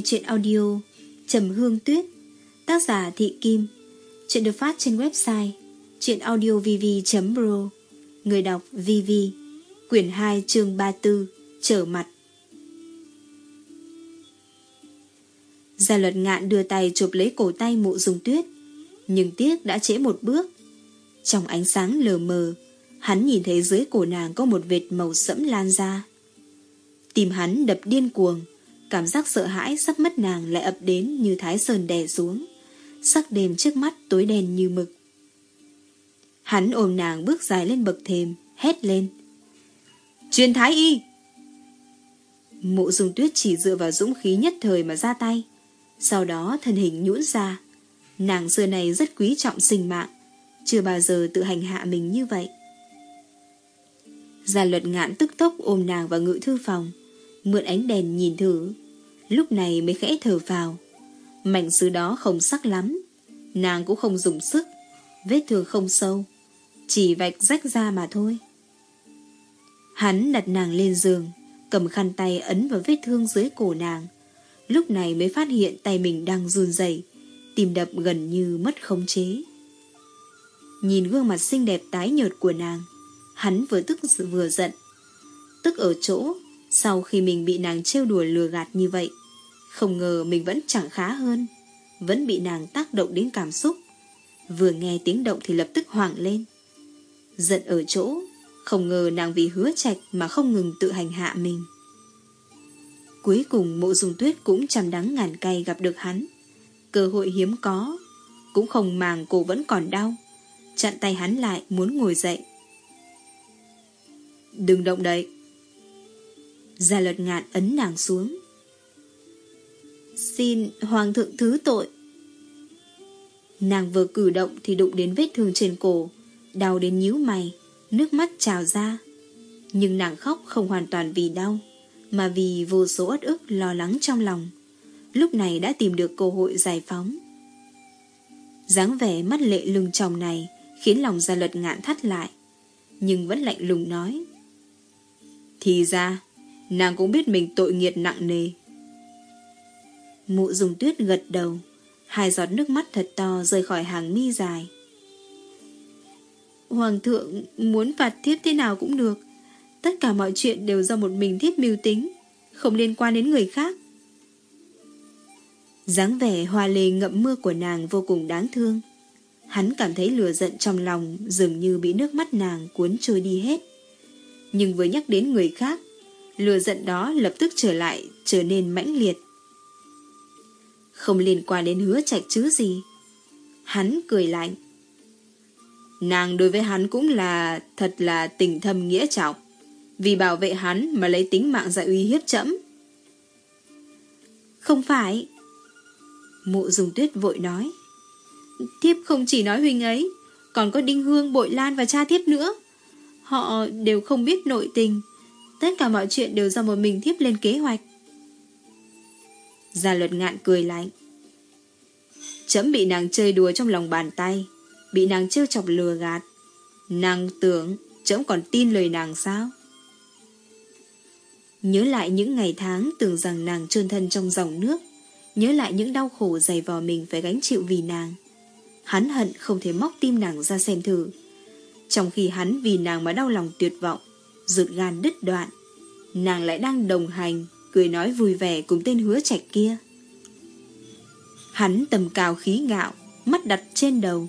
Nghe chuyện audio Trầm Hương Tuyết, Tác giả Thị Kim, Chuyện được phát trên website chuyenaudiovv.pro Người đọc VV Quyển 2 chương 34 Trở mặt. Gia luật ngạn đưa tay chụp lấy cổ tay mụ dùng tuyết, Nhưng tiếc đã trễ một bước. Trong ánh sáng lờ mờ, Hắn nhìn thấy dưới cổ nàng có một vệt màu sẫm lan ra. Tìm hắn đập điên cuồng Cảm giác sợ hãi sắp mất nàng lại ập đến như thái sơn đè xuống. Sắc đêm trước mắt tối đen như mực. Hắn ôm nàng bước dài lên bậc thềm, hét lên. Truyền thái y! Mộ dùng tuyết chỉ dựa vào dũng khí nhất thời mà ra tay. Sau đó thân hình nhũn ra. Nàng xưa này rất quý trọng sinh mạng. Chưa bao giờ tự hành hạ mình như vậy. Gia luật ngạn tức tốc ôm nàng vào ngự thư phòng. Mượn ánh đèn nhìn thử lúc này mới khẽ thở vào. Mảnh sứ đó không sắc lắm, nàng cũng không dùng sức, vết thương không sâu, chỉ vạch rách ra mà thôi. Hắn đặt nàng lên giường, cầm khăn tay ấn vào vết thương dưới cổ nàng. Lúc này mới phát hiện tay mình đang run rẩy, tìm đập gần như mất khống chế. Nhìn gương mặt xinh đẹp tái nhợt của nàng, hắn vừa tức vừa giận. Tức ở chỗ, sau khi mình bị nàng trêu đùa lừa gạt như vậy, không ngờ mình vẫn chẳng khá hơn, Vẫn bị nàng tác động đến cảm xúc. Vừa nghe tiếng động thì lập tức hoảng lên. Giận ở chỗ, Không ngờ nàng vì hứa trạch Mà không ngừng tự hành hạ mình. Cuối cùng mộ dùng tuyết Cũng chăm đắng ngàn cay gặp được hắn. Cơ hội hiếm có, Cũng không màng cô vẫn còn đau. Chặn tay hắn lại, muốn ngồi dậy. Đừng động đậy. Gia luật ngạn ấn nàng xuống. Xin Hoàng thượng thứ tội. Nàng vừa cử động thì đụng đến vết thương trên cổ, đau đến nhíu mày, nước mắt trào ra. Nhưng nàng khóc không hoàn toàn vì đau, mà vì vô số ất ức lo lắng trong lòng. Lúc này đã tìm được cơ hội giải phóng. dáng vẻ mắt lệ lưng chồng này khiến lòng gia luật ngạn thắt lại, nhưng vẫn lạnh lùng nói. Thì ra, nàng cũng biết mình tội nghiệt nặng nề. Mụ dùng tuyết gật đầu, hai giọt nước mắt thật to rơi khỏi hàng mi dài. Hoàng thượng muốn phạt thiếp thế nào cũng được. Tất cả mọi chuyện đều do một mình thiếp mưu tính, không liên quan đến người khác. dáng vẻ hoa lê ngậm mưa của nàng vô cùng đáng thương. Hắn cảm thấy lửa giận trong lòng dường như bị nước mắt nàng cuốn trôi đi hết. Nhưng vừa nhắc đến người khác, lửa giận đó lập tức trở lại trở nên mãnh liệt. Không liên quan đến hứa trạch chứ gì. Hắn cười lạnh. Nàng đối với hắn cũng là Thật là tình thâm nghĩa trọng. Vì bảo vệ hắn mà lấy tính mạng ra uy hiếp chậm. Không phải. Mụ dùng tuyết vội nói. Thiếp không chỉ nói huynh ấy Còn có Đinh Hương, Bội Lan và cha thiếp nữa. Họ đều không biết nội tình. Tất cả mọi chuyện đều do một mình thiếp lên kế hoạch. Gia luật ngạn cười lạnh. Chấm bị nàng chơi đùa trong lòng bàn tay, bị nàng trêu chọc lừa gạt. Nàng tưởng chấm còn tin lời nàng sao? Nhớ lại những ngày tháng tưởng rằng nàng trơn thân trong dòng nước, nhớ lại những đau khổ dày vò mình phải gánh chịu vì nàng. Hắn hận không thể móc tim nàng ra xem thử. Trong khi hắn vì nàng mà đau lòng tuyệt vọng, rụt gan đứt đoạn, nàng lại đang đồng hành cười nói vui vẻ cùng tên hứa trạch kia. Hắn tầm cao khí ngạo, mắt đặt trên đầu.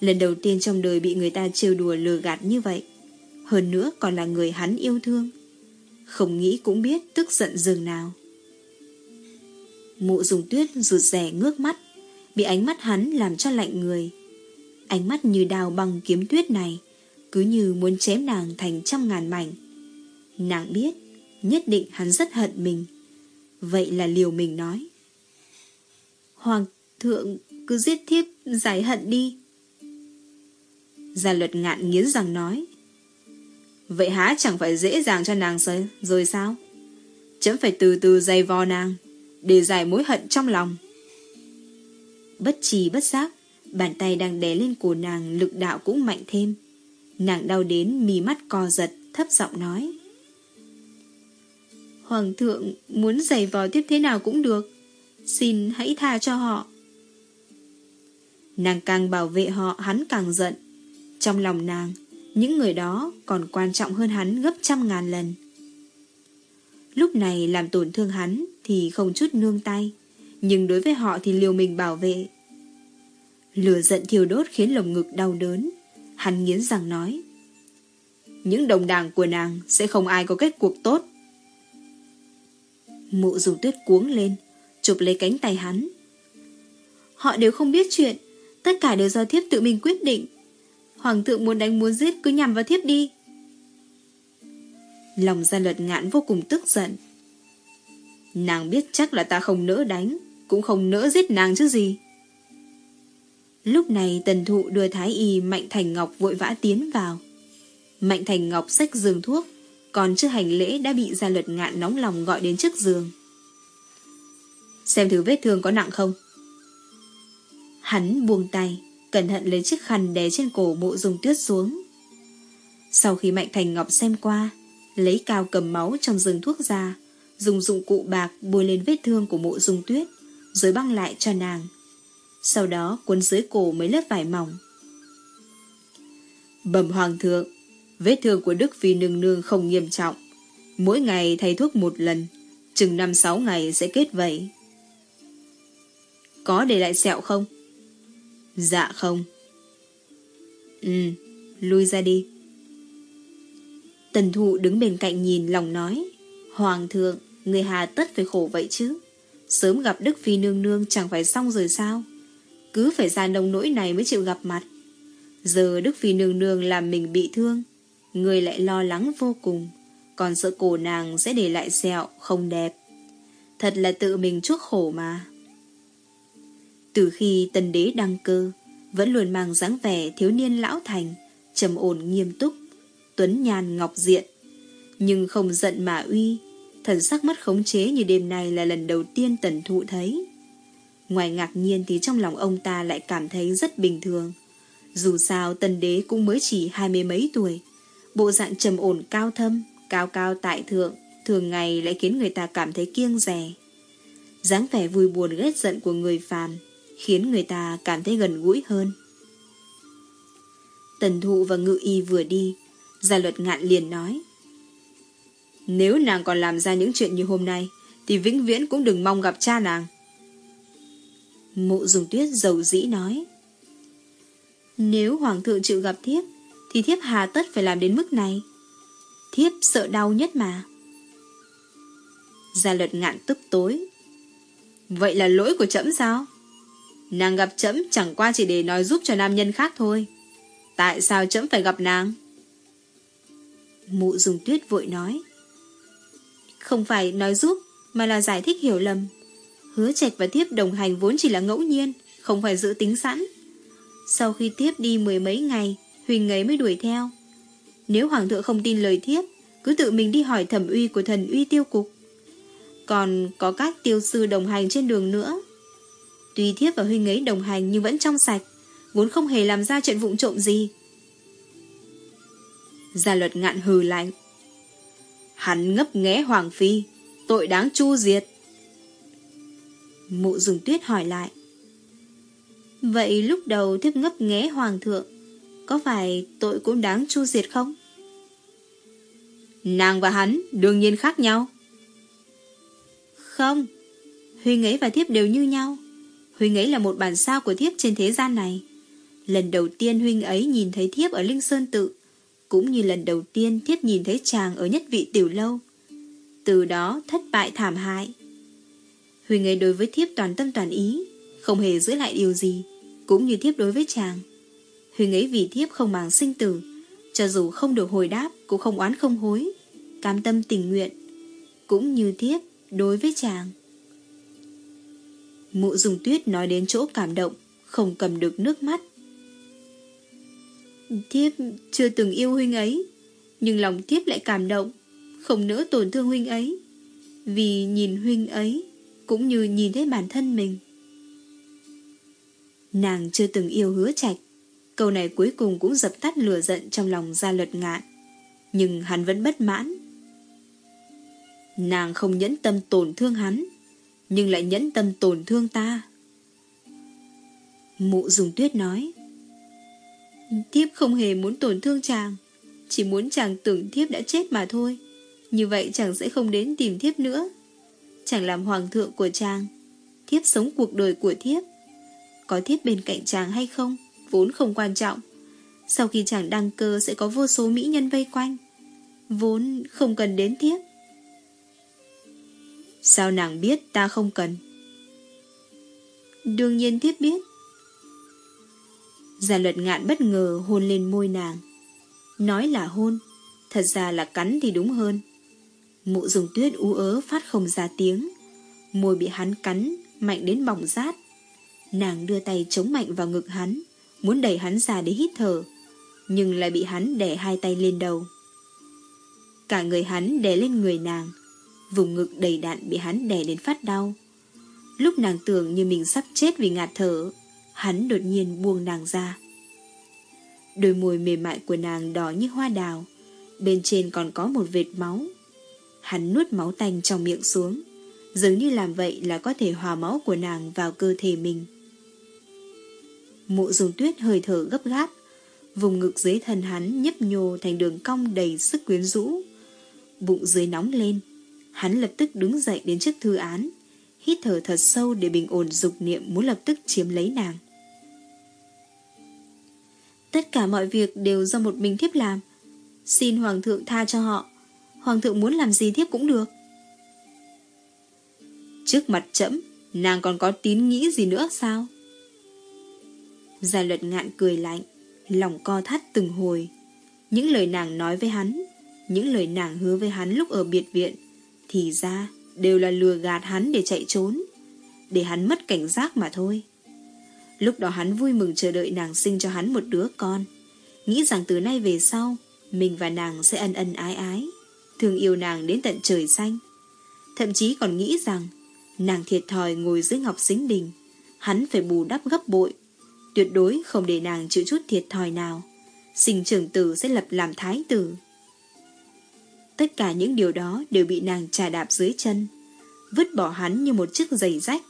Lần đầu tiên trong đời bị người ta trêu đùa lừa gạt như vậy. Hơn nữa còn là người hắn yêu thương. Không nghĩ cũng biết tức giận dường nào. Mụ dùng tuyết rụt rẻ ngước mắt, bị ánh mắt hắn làm cho lạnh người. Ánh mắt như đào bằng kiếm tuyết này, cứ như muốn chém nàng thành trăm ngàn mảnh. Nàng biết, Nhất định hắn rất hận mình. Vậy là liều mình nói. Hoàng thượng cứ giết thiếp giải hận đi. Gia luật ngạn nghiến rằng nói. Vậy há chẳng phải dễ dàng cho nàng rồi, rồi sao? Chấm phải từ từ dày vò nàng Để giải mối hận trong lòng. Bất trì bất giác Bàn tay đang đè lên cổ nàng Lực đạo cũng mạnh thêm. Nàng đau đến mì mắt co giật Thấp giọng nói. Hoàng thượng muốn giày vò tiếp thế nào cũng được. Xin hãy tha cho họ. Nàng càng bảo vệ họ hắn càng giận. Trong lòng nàng, những người đó còn quan trọng hơn hắn gấp trăm ngàn lần. Lúc này làm tổn thương hắn thì không chút nương tay, nhưng đối với họ thì liều mình bảo vệ. Lửa giận thiêu đốt khiến lồng ngực đau đớn. Hắn nghiến rằng nói. Những đồng đảng của nàng sẽ không ai có kết cuộc tốt mộ dùng tuyết cuống lên, chụp lấy cánh tay hắn. Họ đều không biết chuyện, tất cả đều do thiếp tự mình quyết định. Hoàng thượng muốn đánh muốn giết cứ nhằm vào thiếp đi. Lòng gia luật ngạn vô cùng tức giận. Nàng biết chắc là ta không nỡ đánh, cũng không nỡ giết nàng chứ gì. Lúc này tần thụ đưa thái y Mạnh Thành Ngọc vội vã tiến vào. Mạnh Thành Ngọc xách giường thuốc, còn chưa hành lễ đã bị gia luật ngạn nóng lòng gọi đến trước giường. Xem thử vết thương có nặng không? Hắn buông tay, cẩn thận lấy chiếc khăn đè trên cổ mộ dùng tuyết xuống. Sau khi Mạnh Thành Ngọc xem qua, lấy cao cầm máu trong rừng thuốc ra, dùng dụng cụ bạc bôi lên vết thương của mộ dùng tuyết, rồi băng lại cho nàng. Sau đó cuốn dưới cổ mấy lớp vải mỏng. Bẩm hoàng thượng, vết thương của Đức Phi nương nương không nghiêm trọng. Mỗi ngày thay thuốc một lần, chừng năm sáu ngày sẽ kết vẩy. Có để lại sẹo không? Dạ không. Ừ, lui ra đi. Tần thụ đứng bên cạnh nhìn lòng nói. Hoàng thượng, người hà tất phải khổ vậy chứ. Sớm gặp Đức Phi nương nương chẳng phải xong rồi sao? Cứ phải ra nông nỗi này mới chịu gặp mặt. Giờ Đức Phi nương nương làm mình bị thương. Người lại lo lắng vô cùng. Còn sợ cổ nàng sẽ để lại sẹo, không đẹp. Thật là tự mình chuốc khổ mà. Từ khi tần đế đăng cơ, vẫn luôn mang dáng vẻ thiếu niên lão thành, trầm ổn nghiêm túc, tuấn nhàn ngọc diện. Nhưng không giận mà uy, thần sắc mất khống chế như đêm nay là lần đầu tiên tần thụ thấy. Ngoài ngạc nhiên thì trong lòng ông ta lại cảm thấy rất bình thường. Dù sao tần đế cũng mới chỉ hai mươi mấy tuổi, bộ dạng trầm ổn cao thâm, cao cao tại thượng, thường ngày lại khiến người ta cảm thấy kiêng rè. dáng vẻ vui buồn ghét giận của người phàm khiến người ta cảm thấy gần gũi hơn. Tần thụ và ngự y vừa đi, gia luật ngạn liền nói. Nếu nàng còn làm ra những chuyện như hôm nay, thì vĩnh viễn cũng đừng mong gặp cha nàng. Mụ dùng tuyết dầu dĩ nói. Nếu hoàng thượng chịu gặp thiếp, thì thiếp hà tất phải làm đến mức này. Thiếp sợ đau nhất mà. Gia luật ngạn tức tối. Vậy là lỗi của trẫm sao? Nàng gặp trẫm chẳng qua chỉ để nói giúp cho nam nhân khác thôi. Tại sao trẫm phải gặp nàng? Mụ dùng tuyết vội nói. Không phải nói giúp, mà là giải thích hiểu lầm. Hứa trạch và thiếp đồng hành vốn chỉ là ngẫu nhiên, không phải dự tính sẵn. Sau khi tiếp đi mười mấy ngày, Huỳnh ấy mới đuổi theo. Nếu Hoàng thượng không tin lời thiếp, cứ tự mình đi hỏi thẩm uy của thần uy tiêu cục. Còn có các tiêu sư đồng hành trên đường nữa. Tuy thiếp và huynh ấy đồng hành nhưng vẫn trong sạch, vốn không hề làm ra chuyện vụng trộm gì. Gia luật ngạn hừ lạnh. Hắn ngấp nghé Hoàng Phi, tội đáng chu diệt. Mụ dùng tuyết hỏi lại. Vậy lúc đầu thiếp ngấp nghé Hoàng thượng, có phải tội cũng đáng chu diệt không? Nàng và hắn đương nhiên khác nhau. Không, Huynh ấy và thiếp đều như nhau. Huynh ấy là một bản sao của thiếp trên thế gian này. Lần đầu tiên Huynh ấy nhìn thấy thiếp ở Linh Sơn Tự, cũng như lần đầu tiên thiếp nhìn thấy chàng ở nhất vị tiểu lâu. Từ đó thất bại thảm hại. Huynh ấy đối với thiếp toàn tâm toàn ý, không hề giữ lại điều gì, cũng như thiếp đối với chàng. Huynh ấy vì thiếp không màng sinh tử, cho dù không được hồi đáp cũng không oán không hối, cam tâm tình nguyện, cũng như thiếp đối với chàng. Mụ dùng tuyết nói đến chỗ cảm động, không cầm được nước mắt. Thiếp chưa từng yêu huynh ấy, nhưng lòng thiếp lại cảm động, không nỡ tổn thương huynh ấy, vì nhìn huynh ấy cũng như nhìn thấy bản thân mình. Nàng chưa từng yêu hứa trạch, câu này cuối cùng cũng dập tắt lửa giận trong lòng ra luật ngạn, nhưng hắn vẫn bất mãn. Nàng không nhẫn tâm tổn thương hắn, nhưng lại nhẫn tâm tổn thương ta. Mụ dùng tuyết nói, Thiếp không hề muốn tổn thương chàng, chỉ muốn chàng tưởng thiếp đã chết mà thôi. Như vậy chàng sẽ không đến tìm thiếp nữa. Chàng làm hoàng thượng của chàng, thiếp sống cuộc đời của thiếp. Có thiếp bên cạnh chàng hay không, vốn không quan trọng. Sau khi chàng đăng cơ sẽ có vô số mỹ nhân vây quanh. Vốn không cần đến tiếp. Sao nàng biết ta không cần? Đương nhiên thiếp biết. Gia luật ngạn bất ngờ hôn lên môi nàng. Nói là hôn, thật ra là cắn thì đúng hơn. Mụ dùng tuyết ú ớ phát không ra tiếng. Môi bị hắn cắn, mạnh đến bỏng rát. Nàng đưa tay chống mạnh vào ngực hắn, muốn đẩy hắn ra để hít thở, nhưng lại bị hắn đè hai tay lên đầu. Cả người hắn đè lên người nàng, vùng ngực đầy đạn bị hắn đè đến phát đau. Lúc nàng tưởng như mình sắp chết vì ngạt thở, hắn đột nhiên buông nàng ra. Đôi môi mềm mại của nàng đỏ như hoa đào, bên trên còn có một vệt máu. Hắn nuốt máu tanh trong miệng xuống, dường như làm vậy là có thể hòa máu của nàng vào cơ thể mình mộ dùng tuyết hơi thở gấp gáp, vùng ngực dưới thân hắn nhấp nhô thành đường cong đầy sức quyến rũ. Bụng dưới nóng lên, hắn lập tức đứng dậy đến trước thư án, hít thở thật sâu để bình ổn dục niệm muốn lập tức chiếm lấy nàng. Tất cả mọi việc đều do một mình thiếp làm. Xin Hoàng thượng tha cho họ. Hoàng thượng muốn làm gì thiếp cũng được. Trước mặt chậm, nàng còn có tín nghĩ gì nữa sao? Gia luật ngạn cười lạnh, lòng co thắt từng hồi. Những lời nàng nói với hắn, những lời nàng hứa với hắn lúc ở biệt viện, thì ra đều là lừa gạt hắn để chạy trốn, để hắn mất cảnh giác mà thôi. Lúc đó hắn vui mừng chờ đợi nàng sinh cho hắn một đứa con, nghĩ rằng từ nay về sau, mình và nàng sẽ ân ân ái ái, thương yêu nàng đến tận trời xanh. Thậm chí còn nghĩ rằng, nàng thiệt thòi ngồi dưới ngọc xính đình, hắn phải bù đắp gấp bội, tuyệt đối không để nàng chịu chút thiệt thòi nào. Sinh trưởng tử sẽ lập làm thái tử. Tất cả những điều đó đều bị nàng trà đạp dưới chân, vứt bỏ hắn như một chiếc giày rách.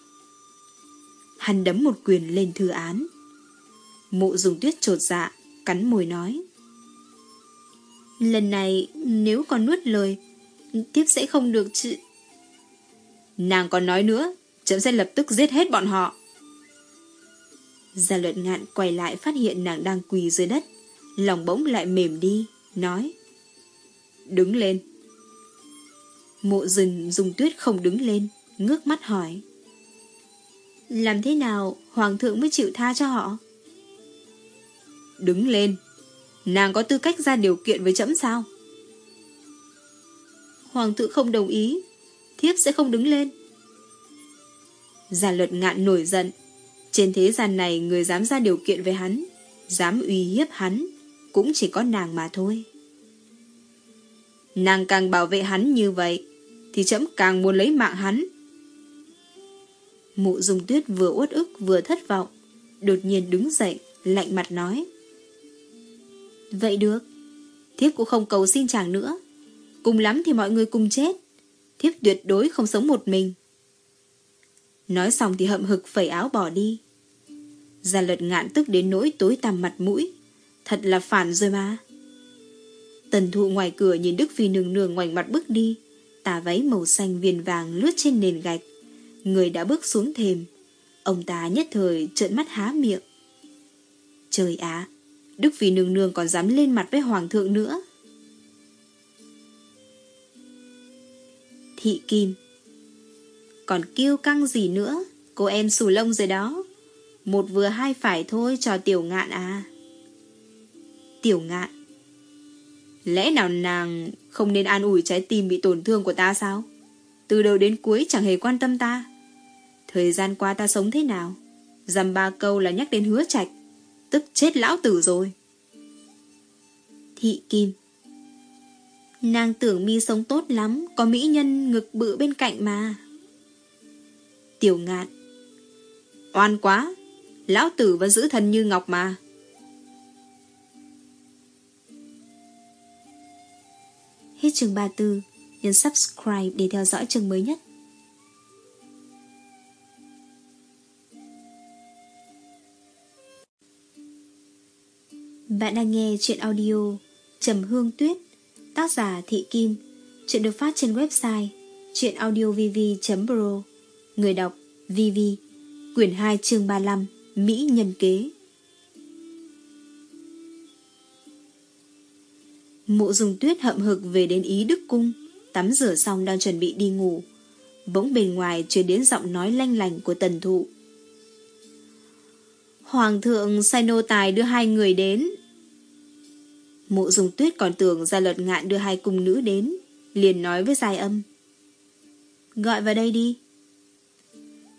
Hắn đấm một quyền lên thư án. Mộ dùng tuyết trột dạ, cắn môi nói. Lần này, nếu còn nuốt lời, tiếp sẽ không được chị... Nàng còn nói nữa, chấm sẽ lập tức giết hết bọn họ. Gia luật ngạn quay lại phát hiện nàng đang quỳ dưới đất, lòng bỗng lại mềm đi, nói. Đứng lên. Mộ rừng dùng tuyết không đứng lên, ngước mắt hỏi. Làm thế nào Hoàng thượng mới chịu tha cho họ? Đứng lên. Nàng có tư cách ra điều kiện với chấm sao? Hoàng thượng không đồng ý. Thiếp sẽ không đứng lên. Gia luật ngạn nổi giận. Trên thế gian này người dám ra điều kiện với hắn, dám uy hiếp hắn, cũng chỉ có nàng mà thôi. Nàng càng bảo vệ hắn như vậy, thì chấm càng muốn lấy mạng hắn. Mụ dùng tuyết vừa uất ức vừa thất vọng, đột nhiên đứng dậy, lạnh mặt nói. Vậy được, thiếp cũng không cầu xin chàng nữa. Cùng lắm thì mọi người cùng chết. Thiếp tuyệt đối không sống một mình. Nói xong thì hậm hực phẩy áo bỏ đi. Gia luật ngạn tức đến nỗi tối tăm mặt mũi. Thật là phản rồi mà. Tần thụ ngoài cửa nhìn Đức Phi nương nương ngoảnh mặt bước đi. Tà váy màu xanh viền vàng lướt trên nền gạch. Người đã bước xuống thềm. Ông ta nhất thời trợn mắt há miệng. Trời ạ, Đức Phi nương nương còn dám lên mặt với Hoàng thượng nữa. Thị Kim còn kêu căng gì nữa, cô em xù lông rồi đó. Một vừa hai phải thôi cho tiểu ngạn à. Tiểu ngạn Lẽ nào nàng không nên an ủi trái tim bị tổn thương của ta sao? Từ đầu đến cuối chẳng hề quan tâm ta. Thời gian qua ta sống thế nào? Dằm ba câu là nhắc đến hứa trạch. Tức chết lão tử rồi. Thị Kim Nàng tưởng mi sống tốt lắm, có mỹ nhân ngực bự bên cạnh mà. Tiểu ngạn Oan quá, lão tử vẫn giữ thần như ngọc mà. Hết chương 34 nhấn subscribe để theo dõi chương mới nhất. Bạn đang nghe chuyện audio Trầm Hương Tuyết Tác giả Thị Kim Chuyện được phát trên website chuyenaudiovv.pro Người đọc VV Quyển 2 chương 35 Mỹ Nhân Kế. Mộ dùng tuyết hậm hực về đến Ý Đức Cung, Tắm rửa xong đang chuẩn bị đi ngủ. Bỗng bên ngoài truyền đến giọng nói lanh lành của tần thụ. Hoàng thượng sai nô tài đưa hai người đến. Mộ dùng tuyết còn tưởng ra lật ngạn đưa hai cung nữ đến, Liền nói với dài âm. Gọi vào đây đi.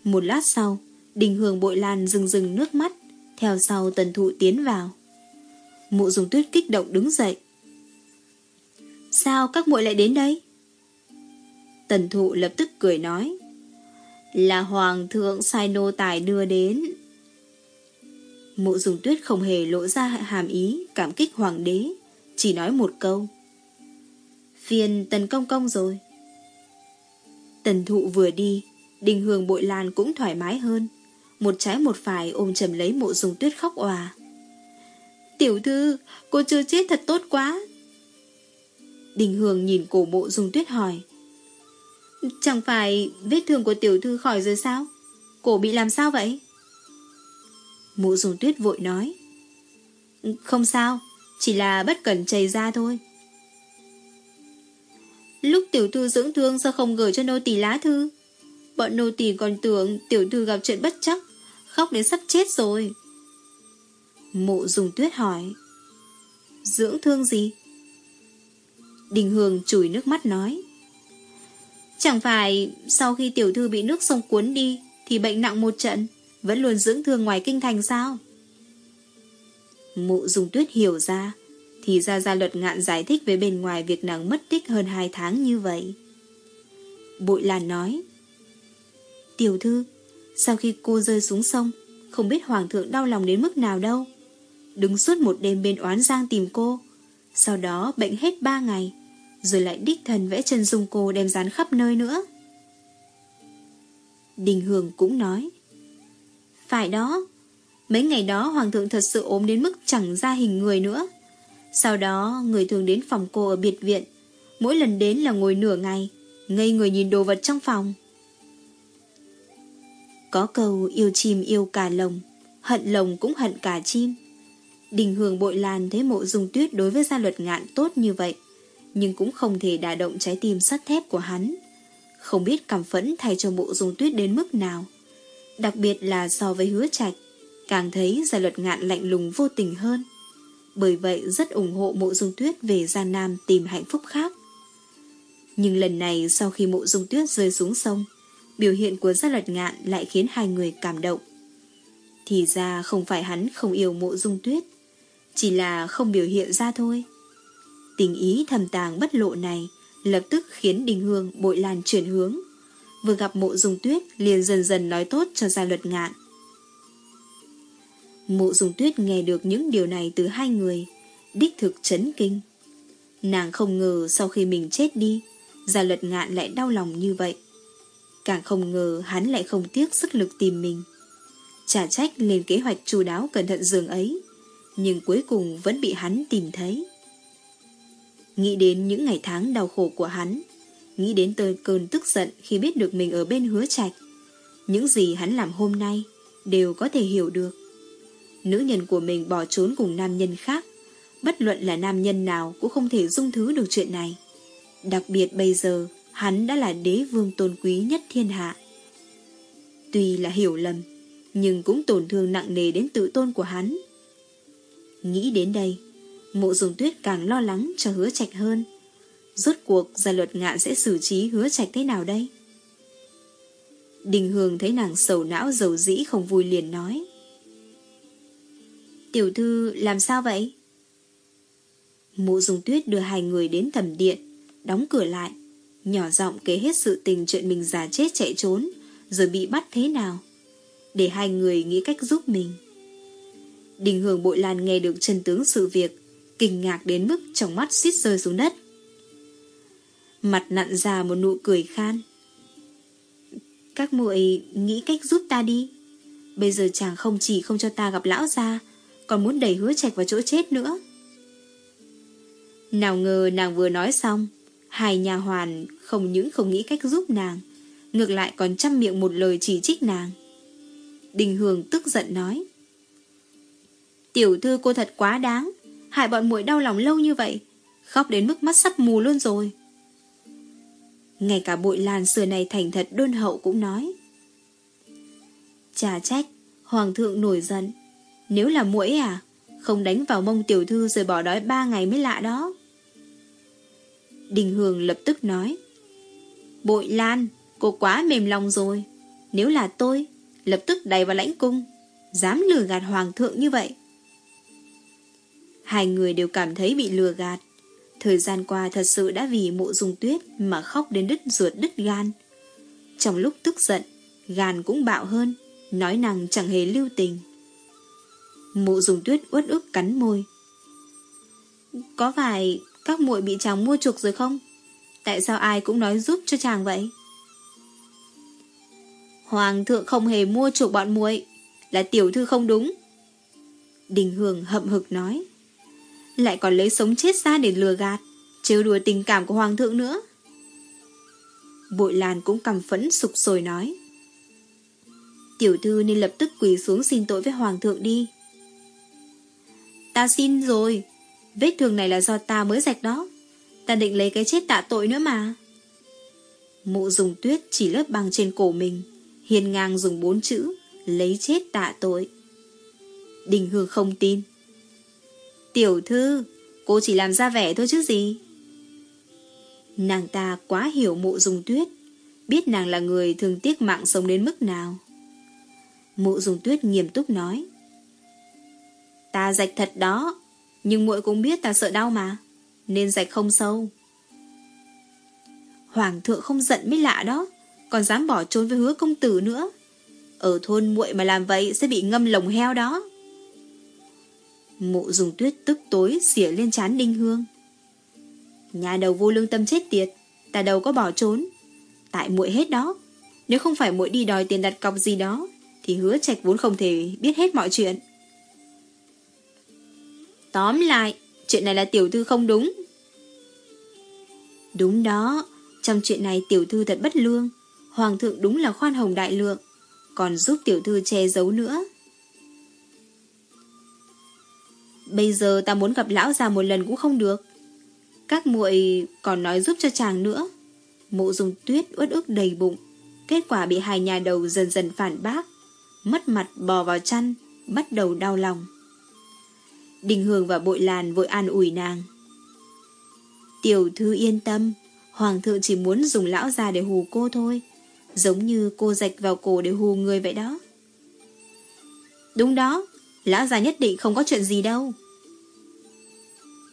Một lát sau, Đình hương bội lan rừng rừng nước mắt, Theo sau tần thụ tiến vào. Mụ dùng tuyết kích động đứng dậy. Sao các muội lại đến đây? Tần thụ lập tức cười nói. Là hoàng thượng sai nô tài đưa đến. Mộ dùng tuyết không hề lộ ra hàm ý, Cảm kích hoàng đế, Chỉ nói một câu. Phiền tần công công rồi. Tần thụ vừa đi Đình hương bội lan cũng thoải mái hơn Một trái một phải ôm chầm lấy mộ dùng tuyết khóc òa Tiểu thư Cô chưa chết thật tốt quá Đình Hương nhìn cổ mộ dùng tuyết hỏi. Chẳng phải vết thương của tiểu thư khỏi rồi sao? Cổ bị làm sao vậy? Mụ dùng tuyết vội nói. Không sao, chỉ là bất cẩn chảy ra thôi. Lúc tiểu thư dưỡng thương sao không gửi cho nô tỳ lá thư? Bọn nô tỳ còn tưởng tiểu thư gặp chuyện bất chắc, khóc đến sắp chết rồi. Mụ dùng tuyết hỏi. Dưỡng thương gì? Đình Hương chùi nước mắt nói. Chẳng phải sau khi tiểu thư bị nước sông cuốn đi thì bệnh nặng một trận, vẫn luôn dưỡng thương ngoài kinh thành sao? Mụ dùng tuyết hiểu ra, thì ra ra luật ngạn giải thích với bên ngoài việc nàng mất tích hơn hai tháng như vậy. Bội Lan nói, Tiểu thư, sau khi cô rơi xuống sông, không biết hoàng thượng đau lòng đến mức nào đâu. Đứng suốt một đêm bên oán giang tìm cô, sau đó bệnh hết ba ngày, rồi lại đích thần vẽ chân dung cô đem dán khắp nơi nữa. Đình hường cũng nói, Phải đó, mấy ngày đó Hoàng thượng thật sự ốm đến mức chẳng ra hình người nữa. Sau đó người thường đến phòng cô ở biệt viện, mỗi lần đến là ngồi nửa ngày, ngây người nhìn đồ vật trong phòng. Có câu yêu chim yêu cả lồng, hận lồng cũng hận cả chim. Đình Hương bội lan thấy mộ dung tuyết đối với gia luật ngạn tốt như vậy nhưng cũng không thể đả động trái tim sắt thép của hắn. Không biết cảm phẫn thay cho mộ dung tuyết đến mức nào. Đặc biệt là so với hứa trạch, càng thấy gia luật ngạn lạnh lùng vô tình hơn. Bởi vậy rất ủng hộ mộ dung tuyết về Gia Nam tìm hạnh phúc khác. Nhưng lần này sau khi mộ dung tuyết rơi xuống sông, biểu hiện của gia luật ngạn lại khiến hai người cảm động. Thì ra không phải hắn không yêu mộ dung tuyết, chỉ là không biểu hiện ra thôi. Tình ý thầm tàng bất lộ này lập tức khiến Đình Hương bội lan chuyển hướng. Vừa gặp mộ dung tuyết liền dần dần nói tốt cho gia luật ngạn. Mộ dung tuyết nghe được những điều này từ hai người, đích thực chấn kinh. Nàng không ngờ sau khi mình chết đi, gia luật ngạn lại đau lòng như vậy. Càng không ngờ hắn lại không tiếc sức lực tìm mình. Trả trách lên kế hoạch chu đáo cẩn thận giường ấy, nhưng cuối cùng vẫn bị hắn tìm thấy. Nghĩ đến những ngày tháng đau khổ của hắn Nghĩ đến tơi cơn tức giận Khi biết được mình ở bên hứa trạch Những gì hắn làm hôm nay Đều có thể hiểu được Nữ nhân của mình bỏ trốn cùng nam nhân khác Bất luận là nam nhân nào Cũng không thể dung thứ được chuyện này Đặc biệt bây giờ Hắn đã là đế vương tôn quý nhất thiên hạ Tuy là hiểu lầm Nhưng cũng tổn thương nặng nề đến tự tôn của hắn Nghĩ đến đây Mộ dùng tuyết càng lo lắng cho hứa trạch hơn. Rốt cuộc gia luật ngạn sẽ xử trí hứa trạch thế nào đây? Đình Hương thấy nàng sầu não dầu dĩ không vui liền nói. Tiểu thư làm sao vậy? Mộ dùng tuyết đưa hai người đến thẩm điện, đóng cửa lại, nhỏ giọng kể hết sự tình chuyện mình già chết chạy trốn, rồi bị bắt thế nào, để hai người nghĩ cách giúp mình. Đình hưởng Bội Lan nghe được chân tướng sự việc, kinh ngạc đến mức trong mắt suýt rơi xuống đất. Mặt nặn ra một nụ cười khan. Các muội nghĩ cách giúp ta đi. Bây giờ chàng không chỉ không cho ta gặp lão gia, còn muốn đẩy hứa trạch vào chỗ chết nữa. Nào ngờ nàng vừa nói xong, hai nhà hoàn không những không nghĩ cách giúp nàng, ngược lại còn chăm miệng một lời chỉ trích nàng. Đình Hương tức giận nói. Tiểu thư cô thật quá đáng, hại bọn muội đau lòng lâu như vậy, khóc đến mức mắt sắp mù luôn rồi. Ngay cả bội lan xưa này thành thật đôn hậu cũng nói. Chà trách, hoàng thượng nổi giận. Nếu là muội à, không đánh vào mông tiểu thư rồi bỏ đói ba ngày mới lạ đó. Đình Hương lập tức nói. Bội lan, cô quá mềm lòng rồi. Nếu là tôi, lập tức đẩy vào lãnh cung. Dám lừa gạt hoàng thượng như vậy. Hai người đều cảm thấy bị lừa gạt. Thời gian qua thật sự đã vì mộ dung tuyết mà khóc đến đứt ruột đứt gan. Trong lúc tức giận, gan cũng bạo hơn, nói nàng chẳng hề lưu tình. Mộ dùng tuyết uất ức cắn môi. Có phải các muội bị chàng mua chuộc rồi không? Tại sao ai cũng nói giúp cho chàng vậy? Hoàng thượng không hề mua chuộc bọn muội, là tiểu thư không đúng. Đình hường hậm hực nói lại còn lấy sống chết ra để lừa gạt, trêu đùa tình cảm của hoàng thượng nữa. Bội Lan cũng cầm phẫn sục sồi nói. Tiểu thư nên lập tức quỳ xuống xin tội với hoàng thượng đi. Ta xin rồi, vết thương này là do ta mới rạch đó. Ta định lấy cái chết tạ tội nữa mà. Mụ dùng tuyết chỉ lớp băng trên cổ mình, hiền ngang dùng bốn chữ, lấy chết tạ tội. Đình Hương không tin. Tiểu thư, cô chỉ làm ra vẻ thôi chứ gì. Nàng ta quá hiểu mụ dùng tuyết, biết nàng là người thường tiếc mạng sống đến mức nào. Mụ dùng tuyết nghiêm túc nói. Ta rạch thật đó, nhưng muội cũng biết ta sợ đau mà, nên rạch không sâu. Hoàng thượng không giận mới lạ đó, còn dám bỏ trốn với hứa công tử nữa. Ở thôn muội mà làm vậy sẽ bị ngâm lồng heo đó. Mụ dùng tuyết tức tối xỉa lên chán đinh hương. Nhà đầu vô lương tâm chết tiệt, ta đâu có bỏ trốn. Tại muội hết đó. Nếu không phải muội đi đòi tiền đặt cọc gì đó, thì hứa trạch vốn không thể biết hết mọi chuyện. Tóm lại, chuyện này là tiểu thư không đúng. Đúng đó, trong chuyện này tiểu thư thật bất lương. Hoàng thượng đúng là khoan hồng đại lượng, còn giúp tiểu thư che giấu nữa. Bây giờ ta muốn gặp lão già một lần cũng không được. Các muội còn nói giúp cho chàng nữa. Mộ dùng tuyết uất ức đầy bụng. Kết quả bị hai nhà đầu dần dần phản bác. Mất mặt bò vào chăn, bắt đầu đau lòng. Đình Hương và Bội Làn vội an ủi nàng. Tiểu thư yên tâm, Hoàng thượng chỉ muốn dùng lão già để hù cô thôi. Giống như cô rạch vào cổ để hù người vậy đó. Đúng đó, lão già nhất định không có chuyện gì đâu.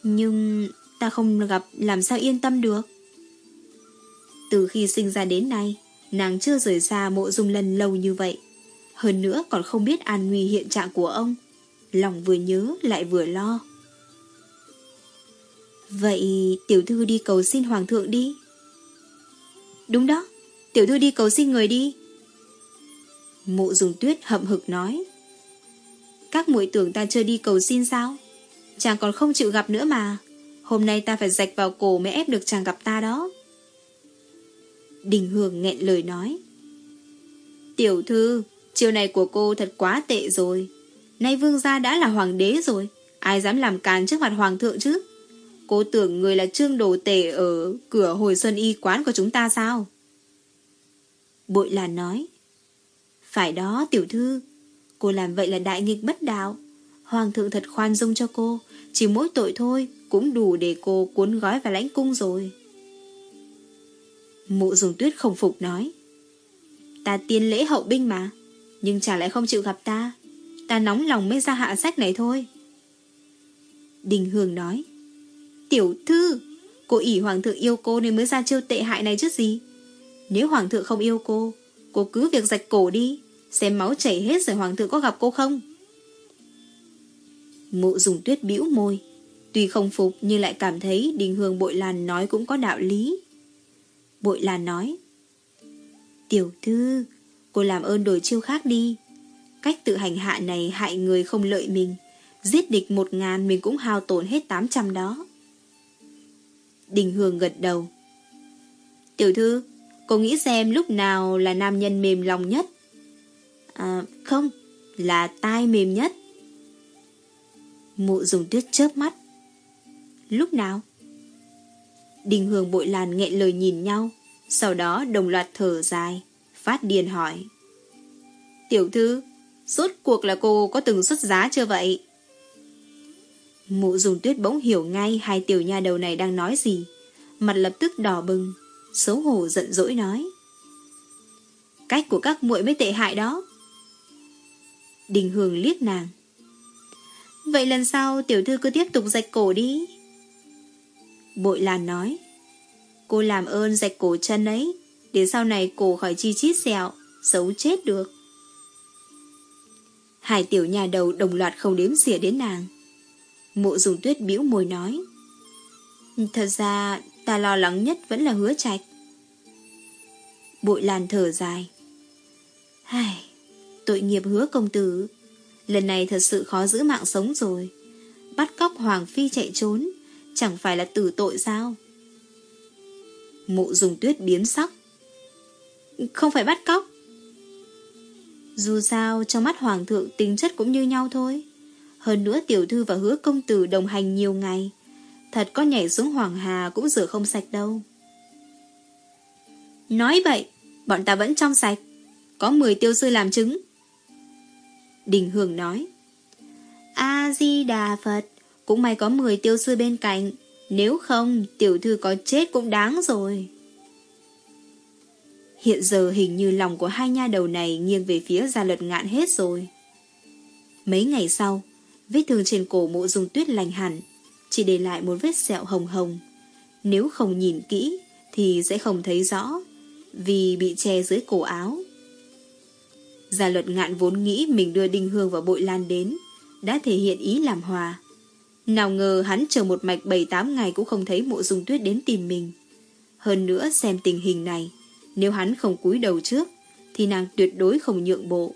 Nhưng ta không gặp làm sao yên tâm được. Từ khi sinh ra đến nay, nàng chưa rời xa mộ dung lần lâu như vậy. Hơn nữa còn không biết an nguy hiện trạng của ông. Lòng vừa nhớ lại vừa lo. Vậy tiểu thư đi cầu xin hoàng thượng đi. Đúng đó, tiểu thư đi cầu xin người đi. Mộ dùng tuyết hậm hực nói. Các muội tưởng ta chưa đi cầu xin sao? Chàng còn không chịu gặp nữa mà. Hôm nay ta phải rạch vào cổ mới ép được chàng gặp ta đó. Đình hường nghẹn lời nói. Tiểu thư, chiều này của cô thật quá tệ rồi. Nay vương gia đã là hoàng đế rồi. Ai dám làm càn trước mặt hoàng thượng chứ? Cô tưởng người là trương đồ tể ở cửa hồi xuân y quán của chúng ta sao? Bội là nói. Phải đó tiểu thư, cô làm vậy là đại nghịch bất đạo. Hoàng thượng thật khoan dung cho cô, chỉ mỗi tội thôi cũng đủ để cô cuốn gói vào lãnh cung rồi. Mụ dùng tuyết không phục nói. Ta tiên lễ hậu binh mà, nhưng chả lại không chịu gặp ta. Ta nóng lòng mới ra hạ sách này thôi. Đình Hương nói. Tiểu thư, cô ỷ hoàng thượng yêu cô nên mới ra chiêu tệ hại này chứ gì. Nếu hoàng thượng không yêu cô, cô cứ việc rạch cổ đi, xem máu chảy hết rồi hoàng thượng có gặp cô không. Mộ dùng tuyết bĩu môi. Tuy không phục nhưng lại cảm thấy Đình Hương Bội Lan nói cũng có đạo lý. Bội Lan nói. Tiểu thư, cô làm ơn đổi chiêu khác đi. Cách tự hành hạ này hại người không lợi mình. Giết địch một ngàn mình cũng hao tổn hết tám trăm đó. Đình Hương gật đầu. Tiểu thư, cô nghĩ xem lúc nào là nam nhân mềm lòng nhất? À, không, là tai mềm nhất. Mụ dùng tuyết chớp mắt. Lúc nào? Đình Hương bội làn nghẹn lời nhìn nhau, sau đó đồng loạt thở dài, phát điền hỏi. Tiểu thư, rốt cuộc là cô có từng xuất giá chưa vậy? Mụ dùng tuyết bỗng hiểu ngay hai tiểu nha đầu này đang nói gì, mặt lập tức đỏ bừng, xấu hổ giận dỗi nói. Cách của các muội mới tệ hại đó. Đình Hương liếc nàng. Vậy lần sau tiểu thư cứ tiếp tục rạch cổ đi. Bội Lan nói. Cô làm ơn rạch cổ chân ấy, để sau này cổ khỏi chi chít sẹo, xấu chết được. Hai tiểu nhà đầu đồng loạt không đếm xỉa đến nàng. Mộ dùng tuyết bĩu môi nói. Thật ra, ta lo lắng nhất vẫn là hứa trạch. Bội làn thở dài. Hài, tội nghiệp hứa công tử. Lần này thật sự khó giữ mạng sống rồi. Bắt cóc Hoàng Phi chạy trốn, chẳng phải là tử tội sao? Mụ dùng tuyết biến sắc. Không phải bắt cóc. Dù sao, trong mắt Hoàng thượng tính chất cũng như nhau thôi. Hơn nữa tiểu thư và hứa công tử đồng hành nhiều ngày. Thật có nhảy xuống Hoàng Hà cũng rửa không sạch đâu. Nói vậy, bọn ta vẫn trong sạch. Có 10 tiêu sư làm chứng. Đình Hương nói. A-di-đà Phật, cũng may có 10 tiêu sư bên cạnh. Nếu không, tiểu thư có chết cũng đáng rồi. Hiện giờ hình như lòng của hai nha đầu này nghiêng về phía gia luật ngạn hết rồi. Mấy ngày sau, vết thương trên cổ mộ dung tuyết lành hẳn, chỉ để lại một vết sẹo hồng hồng. Nếu không nhìn kỹ thì sẽ không thấy rõ, vì bị che dưới cổ áo. Gia luật ngạn vốn nghĩ mình đưa Đinh Hương và Bội Lan đến, đã thể hiện ý làm hòa. Nào ngờ hắn chờ một mạch 7-8 ngày cũng không thấy mộ dung tuyết đến tìm mình. Hơn nữa xem tình hình này, nếu hắn không cúi đầu trước, thì nàng tuyệt đối không nhượng bộ.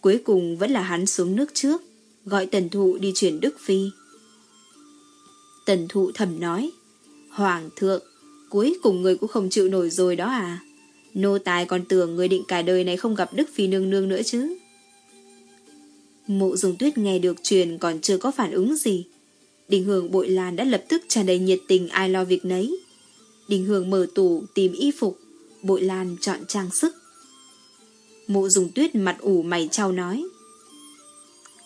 Cuối cùng vẫn là hắn xuống nước trước, gọi tần thụ đi chuyển Đức Phi. Tần thụ thầm nói, Hoàng thượng, cuối cùng người cũng không chịu nổi rồi đó à. Nô tài còn tưởng người định cả đời này không gặp Đức Phi nương nương nữa chứ. Mộ dùng tuyết nghe được truyền còn chưa có phản ứng gì. Đình Hương bội lan đã lập tức tràn đầy nhiệt tình ai lo việc nấy. Đình Hương mở tủ tìm y phục, bội lan chọn trang sức. Mộ dùng tuyết mặt ủ mày trao nói.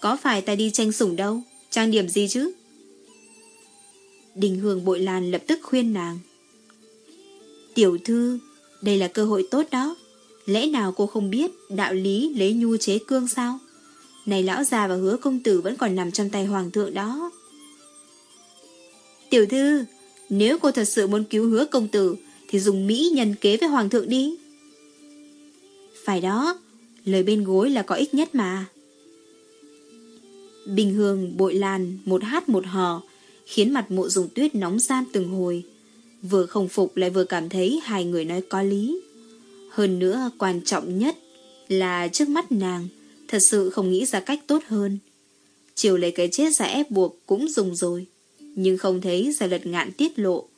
Có phải ta đi tranh sủng đâu, trang điểm gì chứ? Đình Hương bội lan lập tức khuyên nàng. Tiểu thư, đây là cơ hội tốt đó. Lẽ nào cô không biết đạo lý lấy nhu chế cương sao? Này lão già và hứa công tử vẫn còn nằm trong tay hoàng thượng đó. Tiểu thư, nếu cô thật sự muốn cứu hứa công tử thì dùng Mỹ nhân kế với hoàng thượng đi. Phải đó, lời bên gối là có ích nhất mà. Bình hương bội lan một hát một hò khiến mặt mộ dùng tuyết nóng gian từng hồi. Vừa không phục lại vừa cảm thấy hai người nói có lý. Hơn nữa quan trọng nhất là trước mắt nàng thật sự không nghĩ ra cách tốt hơn. Chiều lấy cái chết ra ép buộc cũng dùng rồi, nhưng không thấy giải lật ngạn tiết lộ.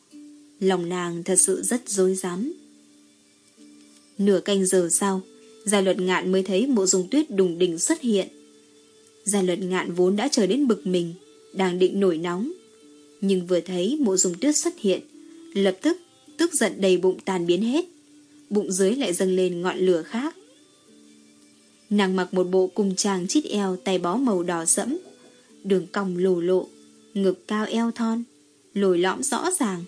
Lòng nàng thật sự rất dối rắm Nửa canh giờ sau, Gia luật ngạn mới thấy mộ dung tuyết đùng đỉnh xuất hiện. Gia luật ngạn vốn đã chờ đến bực mình, đang định nổi nóng. Nhưng vừa thấy mộ dung tuyết xuất hiện, lập tức tức giận đầy bụng tàn biến hết. Bụng dưới lại dâng lên ngọn lửa khác. Nàng mặc một bộ cung trang chít eo tay bó màu đỏ sẫm, đường cong lồ lộ, ngực cao eo thon, lồi lõm rõ ràng,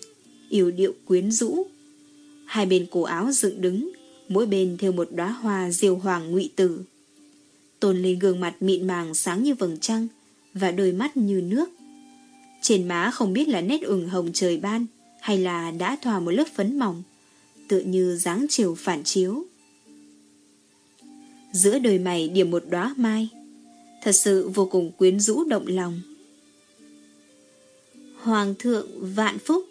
yểu điệu quyến rũ. Hai bên cổ áo dựng đứng, mỗi bên theo một đóa hoa diều hoàng ngụy tử. Tôn lên gương mặt mịn màng sáng như vầng trăng và đôi mắt như nước. Trên má không biết là nét ửng hồng trời ban hay là đã thoa một lớp phấn mỏng, tựa như dáng chiều phản chiếu. Giữa đôi mày điểm một đóa mai, thật sự vô cùng quyến rũ động lòng. Hoàng thượng vạn phúc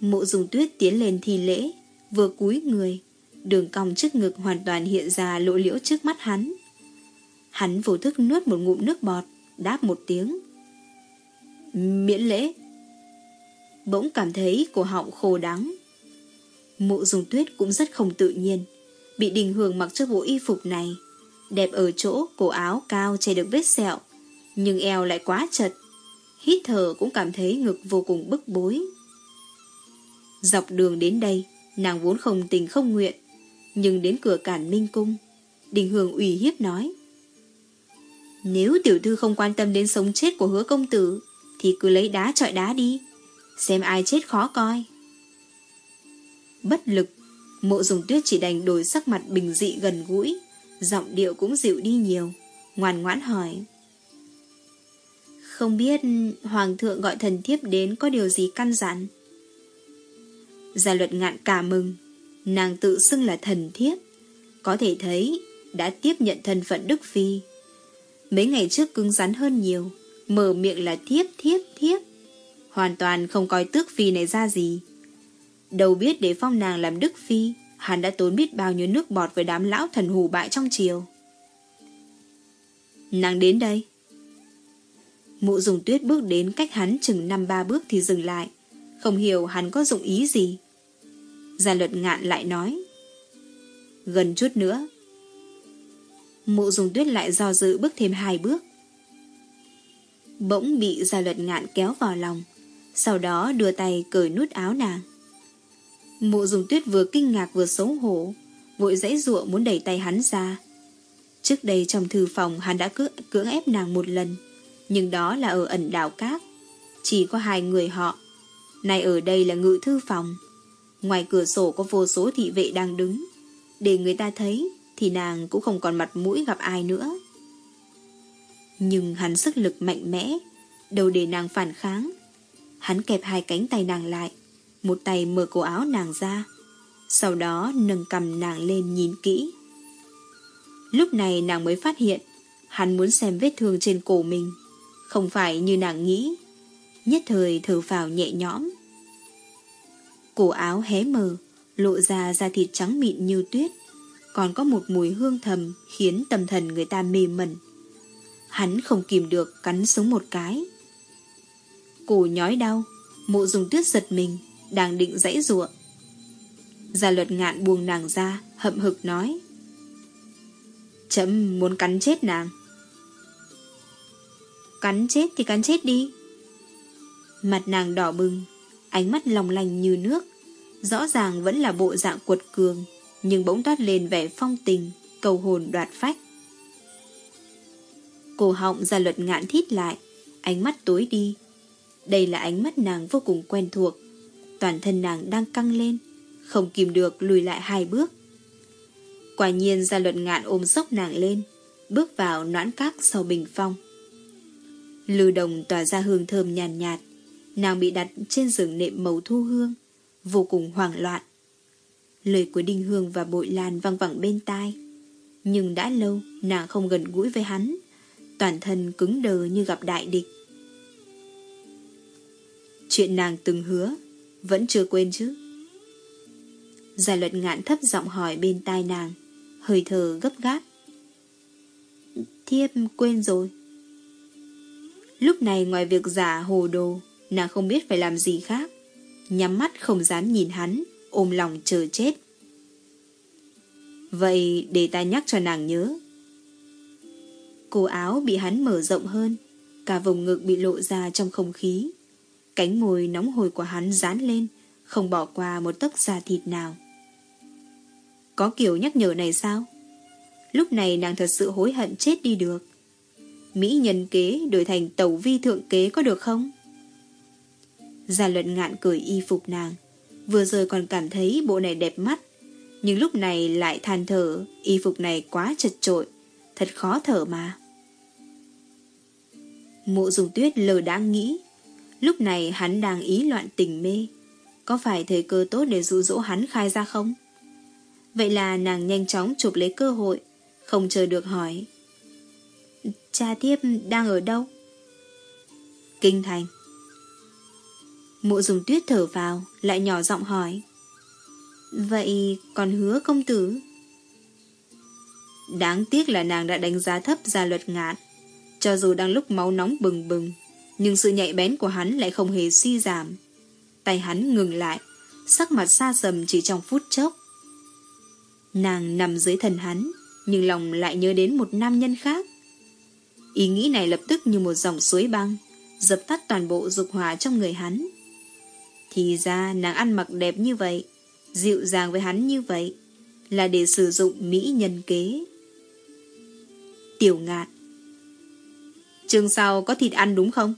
Mộ dùng tuyết tiến lên thi lễ, vừa cúi người, đường cong trước ngực hoàn toàn hiện ra lộ liễu trước mắt hắn. Hắn vô thức nuốt một ngụm nước bọt, đáp một tiếng. Miễn lễ. Bỗng cảm thấy cổ họng khô đắng. Mộ dùng tuyết cũng rất không tự nhiên, bị đình hưởng mặc cho bộ y phục này. Đẹp ở chỗ cổ áo cao che được vết sẹo, nhưng eo lại quá chật. Hít thở cũng cảm thấy ngực vô cùng bức bối. Dọc đường đến đây, nàng vốn không tình không nguyện, nhưng đến cửa cản minh cung, đình hường ủy hiếp nói. Nếu tiểu thư không quan tâm đến sống chết của hứa công tử, thì cứ lấy đá trọi đá đi, xem ai chết khó coi. Bất lực, mộ dùng tuyết chỉ đành đổi sắc mặt bình dị gần gũi, giọng điệu cũng dịu đi nhiều, ngoan ngoãn hỏi. Không biết Hoàng thượng gọi thần thiếp đến có điều gì căn dặn? Gia luật ngạn cả mừng, nàng tự xưng là thần thiếp, có thể thấy đã tiếp nhận thân phận Đức Phi. Mấy ngày trước cứng rắn hơn nhiều, mở miệng là thiếp thiếp thiếp, hoàn toàn không coi tước Phi này ra gì. Đâu biết để phong nàng làm Đức Phi, hắn đã tốn biết bao nhiêu nước bọt với đám lão thần hù bại trong chiều. Nàng đến đây. Mụ dùng tuyết bước đến cách hắn chừng năm ba bước thì dừng lại, không hiểu hắn có dụng ý gì. Gia luật ngạn lại nói. Gần chút nữa. Mụ dùng tuyết lại do dự bước thêm hai bước. Bỗng bị gia luật ngạn kéo vào lòng, sau đó đưa tay cởi nút áo nàng. Mụ dùng tuyết vừa kinh ngạc vừa xấu hổ, vội dãy ruộng muốn đẩy tay hắn ra. Trước đây trong thư phòng hắn đã cưỡng ép nàng một lần, nhưng đó là ở ẩn đảo cát. Chỉ có hai người họ. Này ở đây là ngự thư phòng. Ngoài cửa sổ có vô số thị vệ đang đứng. Để người ta thấy thì nàng cũng không còn mặt mũi gặp ai nữa. Nhưng hắn sức lực mạnh mẽ, đâu để nàng phản kháng. Hắn kẹp hai cánh tay nàng lại, một tay mở cổ áo nàng ra, sau đó nâng cầm nàng lên nhìn kỹ. Lúc này nàng mới phát hiện, hắn muốn xem vết thương trên cổ mình, không phải như nàng nghĩ. Nhất thời thở vào nhẹ nhõm. Cổ áo hé mờ, lộ ra da thịt trắng mịn như tuyết, còn có một mùi hương thầm khiến tâm thần người ta mê mẩn. Hắn không kìm được cắn xuống một cái. Cổ nhói đau, mộ dùng tuyết giật mình, đang định dãy ruộng. Gia luật ngạn buông nàng ra, hậm hực nói. Chấm muốn cắn chết nàng. Cắn chết thì cắn chết đi. Mặt nàng đỏ bừng, ánh mắt lòng lành như nước, rõ ràng vẫn là bộ dạng cuột cường, nhưng bỗng toát lên vẻ phong tình, cầu hồn đoạt phách. Cổ họng ra luật ngạn thít lại, ánh mắt tối đi. Đây là ánh mắt nàng vô cùng quen thuộc, toàn thân nàng đang căng lên, không kìm được lùi lại hai bước. Quả nhiên ra luật ngạn ôm sốc nàng lên, bước vào noãn các sau bình phong. Lưu đồng tỏa ra hương thơm nhàn nhạt, nhạt, nàng bị đặt trên giường nệm màu thu hương, vô cùng hoảng loạn. Lời của Đinh Hương và Bội Lan văng vẳng bên tai. Nhưng đã lâu nàng không gần gũi với hắn, toàn thân cứng đờ như gặp đại địch. Chuyện nàng từng hứa, vẫn chưa quên chứ. Gia luật ngạn thấp giọng hỏi bên tai nàng, hơi thở gấp gáp. Thiếp quên rồi. Lúc này ngoài việc giả hồ đồ, nàng không biết phải làm gì khác. Nhắm mắt không dám nhìn hắn, ôm lòng chờ chết. Vậy để ta nhắc cho nàng nhớ. Cổ áo bị hắn mở rộng hơn, cả vùng ngực bị lộ ra trong không khí. Cánh môi nóng hổi của hắn dán lên, không bỏ qua một tấc da thịt nào. Có kiểu nhắc nhở này sao? Lúc này nàng thật sự hối hận chết đi được. Mỹ nhân kế đổi thành tẩu vi thượng kế có được không? Gia luận ngạn cười y phục nàng, vừa rồi còn cảm thấy bộ này đẹp mắt, nhưng lúc này lại than thở, y phục này quá chật trội, thật khó thở mà. Mộ dùng tuyết lờ đã nghĩ, lúc này hắn đang ý loạn tình mê, có phải thời cơ tốt để dụ dỗ hắn khai ra không? Vậy là nàng nhanh chóng chụp lấy cơ hội, không chờ được hỏi. Cha thiếp đang ở đâu? Kinh thành. Mộ dùng tuyết thở vào, lại nhỏ giọng hỏi. Vậy còn hứa công tử? Đáng tiếc là nàng đã đánh giá thấp gia luật ngạn. Cho dù đang lúc máu nóng bừng bừng, nhưng sự nhạy bén của hắn lại không hề suy giảm. Tay hắn ngừng lại, sắc mặt xa sầm chỉ trong phút chốc. Nàng nằm dưới thân hắn, nhưng lòng lại nhớ đến một nam nhân khác. Ý nghĩ này lập tức như một dòng suối băng, dập tắt toàn bộ dục hỏa trong người hắn. Thì ra nàng ăn mặc đẹp như vậy, dịu dàng với hắn như vậy, là để sử dụng mỹ nhân kế. Tiểu ngạn Trường sau có thịt ăn đúng không?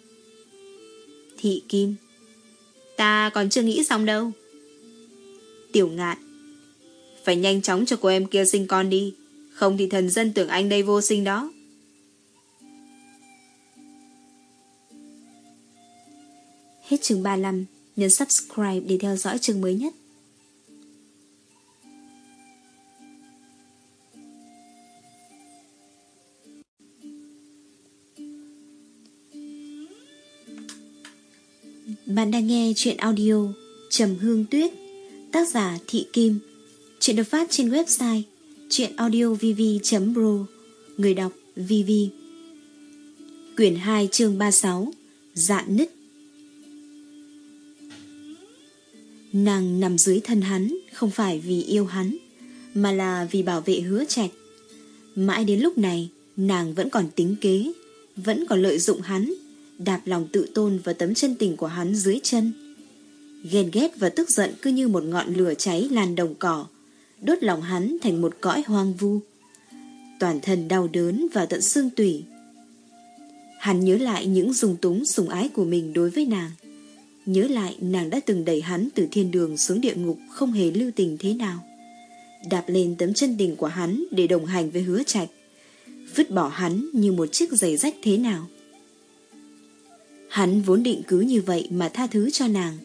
Thị Kim Ta còn chưa nghĩ xong đâu. Tiểu ngạn Phải nhanh chóng cho cô em kia sinh con đi, không thì thần dân tưởng anh đây vô sinh đó. Hết chương 35, nhấn subscribe để theo dõi chương mới nhất. Bạn đang nghe chuyện audio Trầm Hương Tuyết Tác giả Thị Kim. Chuyện được phát trên website chuyenaudiovv.pro Người đọc VV Quyển 2 chương 36 Dạn nứt. Nàng nằm dưới thân hắn, Không phải vì yêu hắn, Mà là vì bảo vệ hứa trạch. Mãi đến lúc này, Nàng vẫn còn tính kế, Vẫn còn lợi dụng hắn, Đạp lòng tự tôn và tấm chân tình của hắn dưới chân. Ghen ghét và tức giận cứ như một ngọn lửa cháy lan đồng cỏ, Đốt lòng hắn thành một cõi hoang vu. Toàn thân đau đớn và tận xương tủy. Hắn nhớ lại những dùng túng sùng ái của mình đối với nàng. Nhớ lại nàng đã từng đẩy hắn từ thiên đường xuống địa ngục không hề lưu tình thế nào. Đạp lên tấm chân tình của hắn để đồng hành với hứa trạch. Vứt bỏ hắn như một chiếc giày rách thế nào. Hắn vốn định cứ như vậy mà tha thứ cho nàng.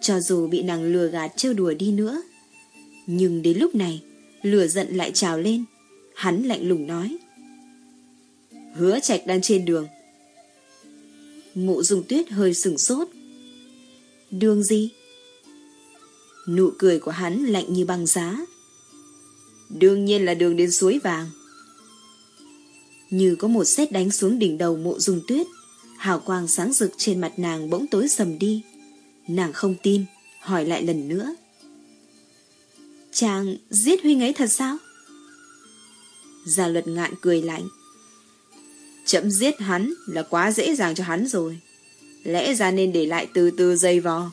Cho dù bị nàng lừa gạt trêu đùa đi nữa. Nhưng đến lúc này, lửa giận lại trào lên. Hắn lạnh lùng nói. Hứa trạch đang trên đường. Mộ dùng tuyết hơi sừng sốt. Đường gì? Nụ cười của hắn lạnh như băng giá. Đương nhiên là đường đến suối vàng. Như có một sét đánh xuống đỉnh đầu mộ dung tuyết, hào quang sáng rực trên mặt nàng bỗng tối sầm đi. Nàng không tin, hỏi lại lần nữa. Chàng giết huynh ấy thật sao? Gia luật ngạn cười lạnh. Chậm giết hắn là quá dễ dàng cho hắn rồi. Lẽ ra nên để lại từ từ dây vò.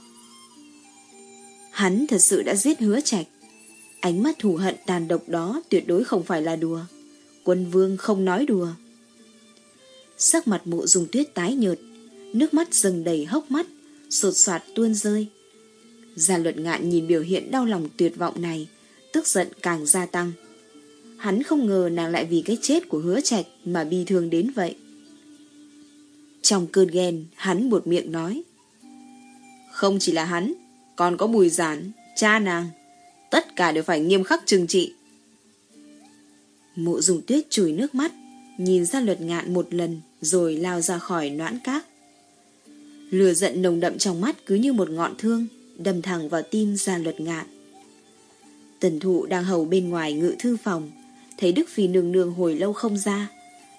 Hắn thật sự đã giết hứa trạch. Ánh mắt thù hận tàn độc đó Tuyệt đối không phải là đùa. Quân vương không nói đùa. Sắc mặt mộ dùng tuyết tái nhợt, Nước mắt dần đầy hốc mắt, Sột soạt tuôn rơi. Gia luật ngạn nhìn biểu hiện đau lòng tuyệt vọng này, Tức giận càng gia tăng. Hắn không ngờ nàng lại vì cái chết của hứa trạch Mà bi thương đến vậy trong cơn ghen, hắn buột miệng nói. Không chỉ là hắn, còn có bùi giản, cha nàng. Tất cả đều phải nghiêm khắc trừng trị. Mụ dùng tuyết chùi nước mắt, nhìn ra luật ngạn một lần rồi lao ra khỏi noãn cát. Lừa giận nồng đậm trong mắt cứ như một ngọn thương, đâm thẳng vào tim ra luật ngạn. Tần thụ đang hầu bên ngoài ngự thư phòng, thấy Đức Phi nương nương hồi lâu không ra,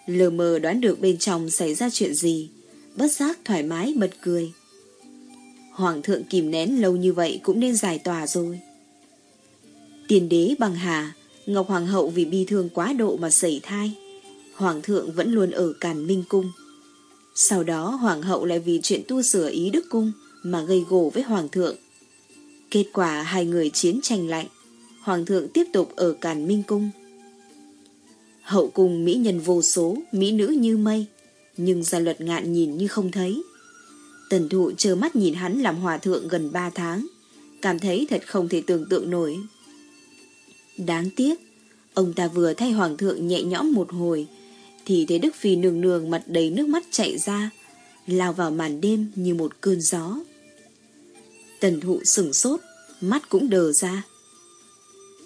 lờ mờ đoán được bên trong xảy ra chuyện gì, bất giác thoải mái bật cười. Hoàng thượng kìm nén lâu như vậy cũng nên giải tỏa rồi. Tiền đế bằng hà, Ngọc Hoàng hậu vì bi thương quá độ mà sẩy thai. Hoàng thượng vẫn luôn ở Càn Minh Cung. Sau đó Hoàng hậu lại vì chuyện tu sửa ý đức cung mà gây gổ với Hoàng thượng. Kết quả hai người chiến tranh lạnh. Hoàng thượng tiếp tục ở Càn Minh Cung. Hậu cung mỹ nhân vô số, mỹ nữ như mây, nhưng gia luật ngạn nhìn như không thấy. Tần thụ chờ mắt nhìn hắn làm hòa thượng gần 3 tháng, cảm thấy thật không thể tưởng tượng nổi. Đáng tiếc, ông ta vừa thay hoàng thượng nhẹ nhõm một hồi, thì thấy Đức Phi nương nương mặt đầy nước mắt chạy ra, lao vào màn đêm như một cơn gió. Tần thụ sửng sốt, mắt cũng đờ ra.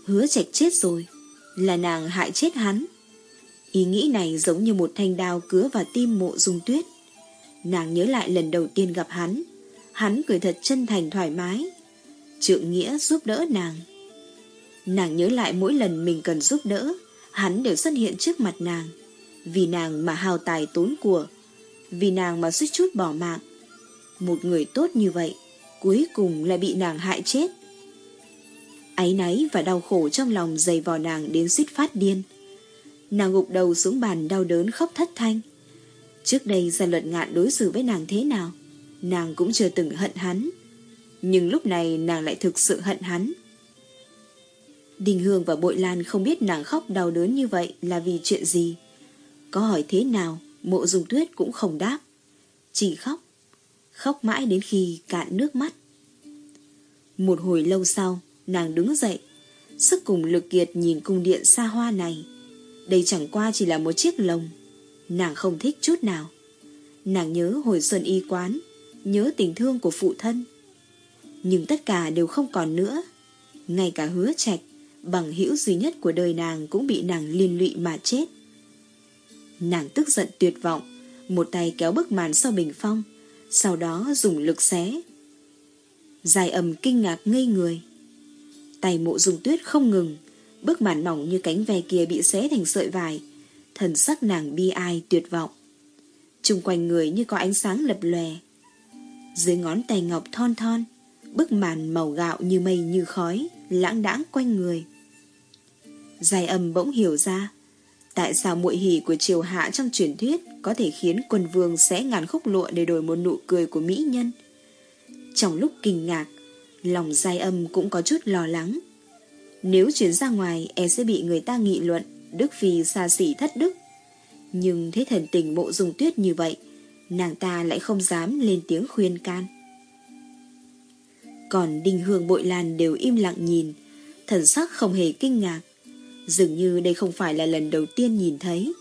Hứa trạch chết rồi, là nàng hại chết hắn. Ý nghĩ này giống như một thanh đao cứa vào tim mộ dung tuyết. Nàng nhớ lại lần đầu tiên gặp hắn, hắn cười thật chân thành thoải mái. Trượng nghĩa giúp đỡ nàng. Nàng nhớ lại mỗi lần mình cần giúp đỡ, hắn đều xuất hiện trước mặt nàng. Vì nàng mà hào tài tốn của, vì nàng mà suýt chút bỏ mạng. Một người tốt như vậy, cuối cùng lại bị nàng hại chết. Áy náy và đau khổ trong lòng dày vò nàng đến suýt phát điên. Nàng gục đầu xuống bàn đau đớn khóc thất thanh. Trước đây gia luật ngạn đối xử với nàng thế nào, nàng cũng chưa từng hận hắn. Nhưng lúc này nàng lại thực sự hận hắn. Đình Hương và Bội Lan không biết nàng khóc đau đớn như vậy là vì chuyện gì. Có hỏi thế nào, mộ dùng tuyết cũng không đáp. Chỉ khóc, khóc mãi đến khi cạn nước mắt. Một hồi lâu sau, nàng đứng dậy, sức cùng lực kiệt nhìn cung điện xa hoa này. Đây chẳng qua chỉ là một chiếc lồng, nàng không thích chút nào. Nàng nhớ hồi xuân y quán, nhớ tình thương của phụ thân. Nhưng tất cả đều không còn nữa. Ngay cả hứa trạch, bằng hữu duy nhất của đời nàng cũng bị nàng liên lụy mà chết. Nàng tức giận tuyệt vọng, một tay kéo bức màn sau bình phong, sau đó dùng lực xé. Dài ầm kinh ngạc ngây người. Tay mộ dùng tuyết không ngừng, bức màn mỏng như cánh ve kia bị xé thành sợi vải, thần sắc nàng bi ai tuyệt vọng. Trung quanh người như có ánh sáng lập lòe. Dưới ngón tay ngọc thon thon, bức màn màu gạo như mây như khói, lãng đãng quanh người. giai âm bỗng hiểu ra, tại sao muội hỉ của triều hạ trong truyền thuyết có thể khiến quân vương xé ngàn khúc lụa để đổi một nụ cười của mỹ nhân. Trong lúc kinh ngạc, lòng giai âm cũng có chút lo lắng. Nếu chuyển ra ngoài, e sẽ bị người ta nghị luận, Đức Phi xa xỉ thất đức. Nhưng thấy thần tình mộ dùng tuyết như vậy, nàng ta lại không dám lên tiếng khuyên can. Còn Đinh Hương Bội Lan đều im lặng nhìn, thần sắc không hề kinh ngạc. Dường như đây không phải là lần đầu tiên nhìn thấy.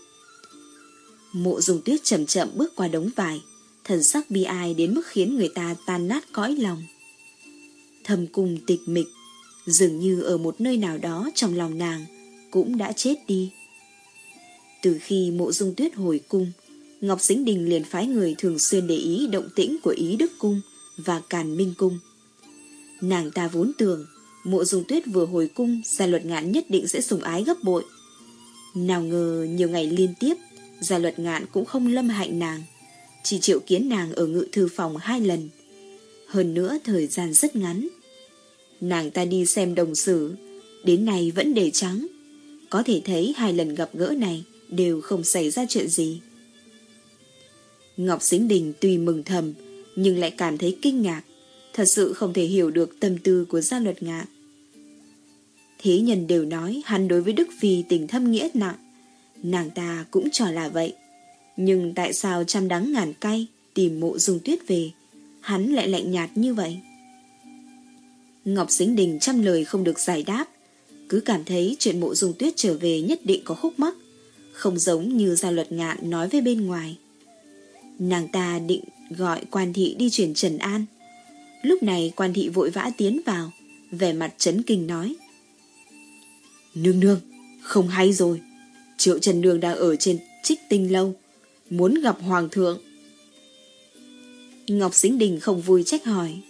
Mộ dùng tuyết chậm chậm bước qua đống vải, thần sắc bi ai đến mức khiến người ta tan nát cõi lòng. Thầm cùng tịch mịch, dường như ở một nơi nào đó trong lòng nàng cũng đã chết đi. Từ khi mộ dung tuyết hồi cung, Ngọc Sính Đình liền phái người thường xuyên để ý động tĩnh của Ý Đức Cung và Càn Minh Cung. Nàng ta vốn tưởng mộ dung tuyết vừa hồi cung gia luật ngạn nhất định sẽ sủng ái gấp bội. Nào ngờ nhiều ngày liên tiếp gia luật ngạn cũng không lâm hạnh nàng, chỉ triệu kiến nàng ở ngự thư phòng hai lần. Hơn nữa thời gian rất ngắn. Nàng ta đi xem đồng sử, đến nay vẫn để trắng. Có thể thấy hai lần gặp gỡ này đều không xảy ra chuyện gì. Ngọc Sính Đình tuy mừng thầm, nhưng lại cảm thấy kinh ngạc, thật sự không thể hiểu được tâm tư của gia luật ngạn. Thế nhân đều nói hắn đối với Đức Phi tình thâm nghĩa nặng, nàng ta cũng cho là vậy. Nhưng tại sao trăm đắng ngàn cay tìm mộ dung tuyết về, hắn lại lạnh nhạt như vậy? Ngọc Sính Đình trăm lời không được giải đáp, cứ cảm thấy chuyện mộ dung tuyết trở về nhất định có khúc mắc, không giống như gia luật ngạn nói với bên ngoài. Nàng ta định gọi quan thị đi chuyển Trần An. Lúc này quan thị vội vã tiến vào, vẻ mặt chấn kinh nói. Nương nương, không hay rồi. Triệu Trần Nương đang ở trên trích tinh lâu, muốn gặp Hoàng thượng. Ngọc Sính Đình không vui trách hỏi.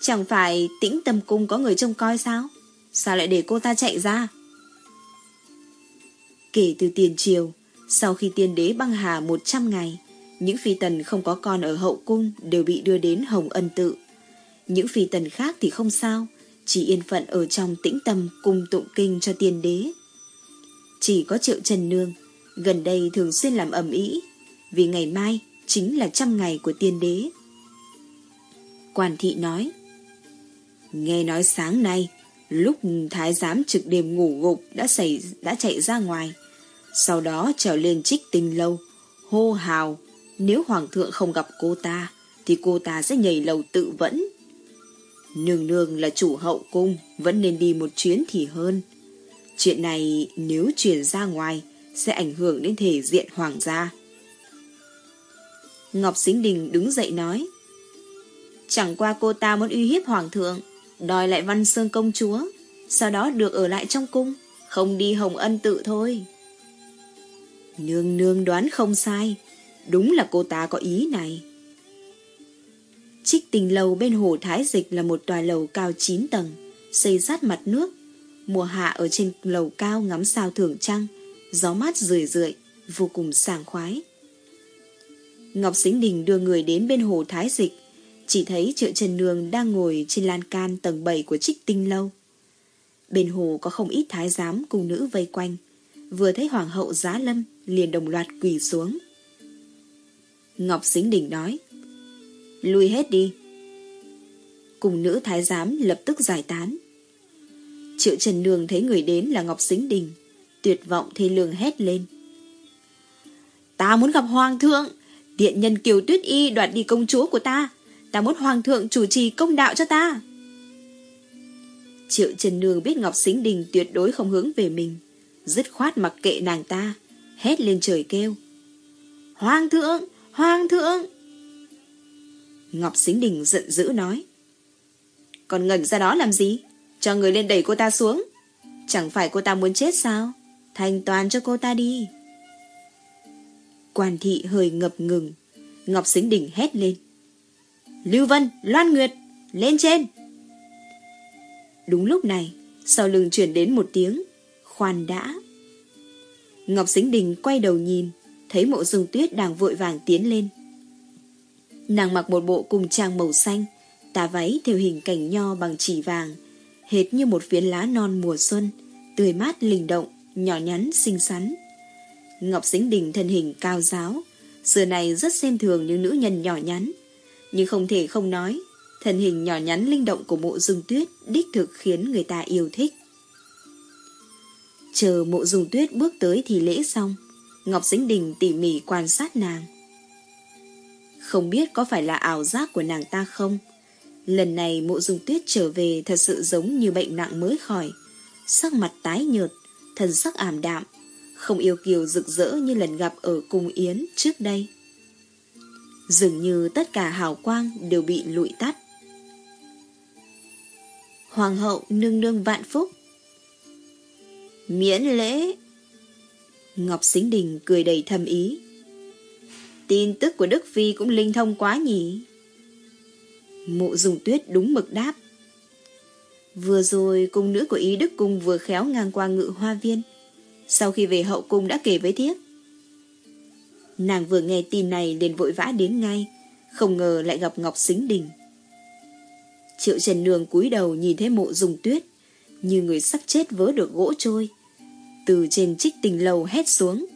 Chẳng phải tĩnh tâm cung có người trông coi sao? Sao lại để cô ta chạy ra? Kể từ tiền triều, sau khi tiên đế băng hà 100 ngày, những phi tần không có con ở hậu cung đều bị đưa đến Hồng Ân Tự. Những phi tần khác thì không sao, chỉ yên phận ở trong tĩnh tâm cung tụng kinh cho tiên đế. Chỉ có triệu trần nương, gần đây thường xuyên làm ẩm ý, vì ngày mai chính là trăm ngày của tiên đế. Quản thị nói, Nghe nói sáng nay, lúc thái giám trực đêm ngủ gục đã xảy đã chạy ra ngoài, sau đó trèo lên trích tinh lâu, hô hào, nếu hoàng thượng không gặp cô ta, thì cô ta sẽ nhảy lầu tự vẫn. Nương nương là chủ hậu cung, vẫn nên đi một chuyến thì hơn. Chuyện này nếu truyền ra ngoài, sẽ ảnh hưởng đến thể diện hoàng gia. Ngọc Sính Đình đứng dậy nói, Chẳng qua cô ta muốn uy hiếp hoàng thượng, đòi lại văn xương công chúa, sau đó được ở lại trong cung, không đi hồng ân tự thôi. Nương nương đoán không sai, đúng là cô ta có ý này. Trích tình lầu bên hồ Thái Dịch là một tòa lầu cao 9 tầng, xây sát mặt nước. Mùa hạ ở trên lầu cao ngắm sao thưởng trăng, gió mát rười rượi, vô cùng sảng khoái. Ngọc Sính Đình đưa người đến bên hồ Thái Dịch, chỉ thấy triệu Trần Nương đang ngồi trên lan can tầng 7 của trích tinh lâu. Bên hồ có không ít thái giám cùng nữ vây quanh, vừa thấy hoàng hậu giá lâm liền đồng loạt quỳ xuống. Ngọc xính Đình nói, lui hết đi. Cùng nữ thái giám lập tức giải tán. Triệu Trần Nương thấy người đến là Ngọc xính Đình, tuyệt vọng thê lương hét lên. Ta muốn gặp Hoàng thượng, tiện nhân Kiều Tuyết Y đoạt đi công chúa của ta. Ta muốn Hoàng thượng chủ trì công đạo cho ta. Triệu Trần Nương biết Ngọc Sính Đình tuyệt đối không hướng về mình, dứt khoát mặc kệ nàng ta, hét lên trời kêu. Hoàng thượng! Hoàng thượng! Ngọc Sính Đình giận dữ nói. Còn ngẩn ra đó làm gì? Cho người lên đẩy cô ta xuống. Chẳng phải cô ta muốn chết sao? Thành toàn cho cô ta đi. Quan thị hơi ngập ngừng. Ngọc Sính Đình hét lên. Lưu Vân, Loan Nguyệt, lên trên! Đúng lúc này, sau lưng chuyển đến một tiếng, khoan đã. Ngọc Sính Đình quay đầu nhìn, thấy mộ dung tuyết đang vội vàng tiến lên. Nàng mặc một bộ cùng trang màu xanh, tà váy theo hình cảnh nho bằng chỉ vàng, hệt như một phiến lá non mùa xuân, tươi mát linh động, nhỏ nhắn xinh xắn. Ngọc Sính Đình thân hình cao giáo, xưa này rất xem thường những nữ nhân nhỏ nhắn, nhưng không thể không nói, thân hình nhỏ nhắn linh động của mộ dung tuyết đích thực khiến người ta yêu thích. Chờ mộ dung tuyết bước tới thì lễ xong, Ngọc dĩnh Đình tỉ mỉ quan sát nàng. Không biết có phải là ảo giác của nàng ta không? Lần này mộ dung tuyết trở về thật sự giống như bệnh nặng mới khỏi. Sắc mặt tái nhợt, thần sắc ảm đạm, không yêu kiều rực rỡ như lần gặp ở cung yến trước đây. Dường như tất cả hào quang đều bị lụi tắt. Hoàng hậu nương nương vạn phúc. Miễn lễ. Ngọc Sính Đình cười đầy thầm ý. Tin tức của Đức Phi cũng linh thông quá nhỉ. Mộ dùng tuyết đúng mực đáp. Vừa rồi cung nữ của Ý Đức Cung vừa khéo ngang qua ngự hoa viên. Sau khi về hậu cung đã kể với thiếp. Nàng vừa nghe tin này liền vội vã đến ngay, không ngờ lại gặp Ngọc Xính Đình. Triệu Trần Nương cúi đầu nhìn thấy mộ dùng tuyết, như người sắp chết vớ được gỗ trôi. Từ trên trích tình lầu hét xuống.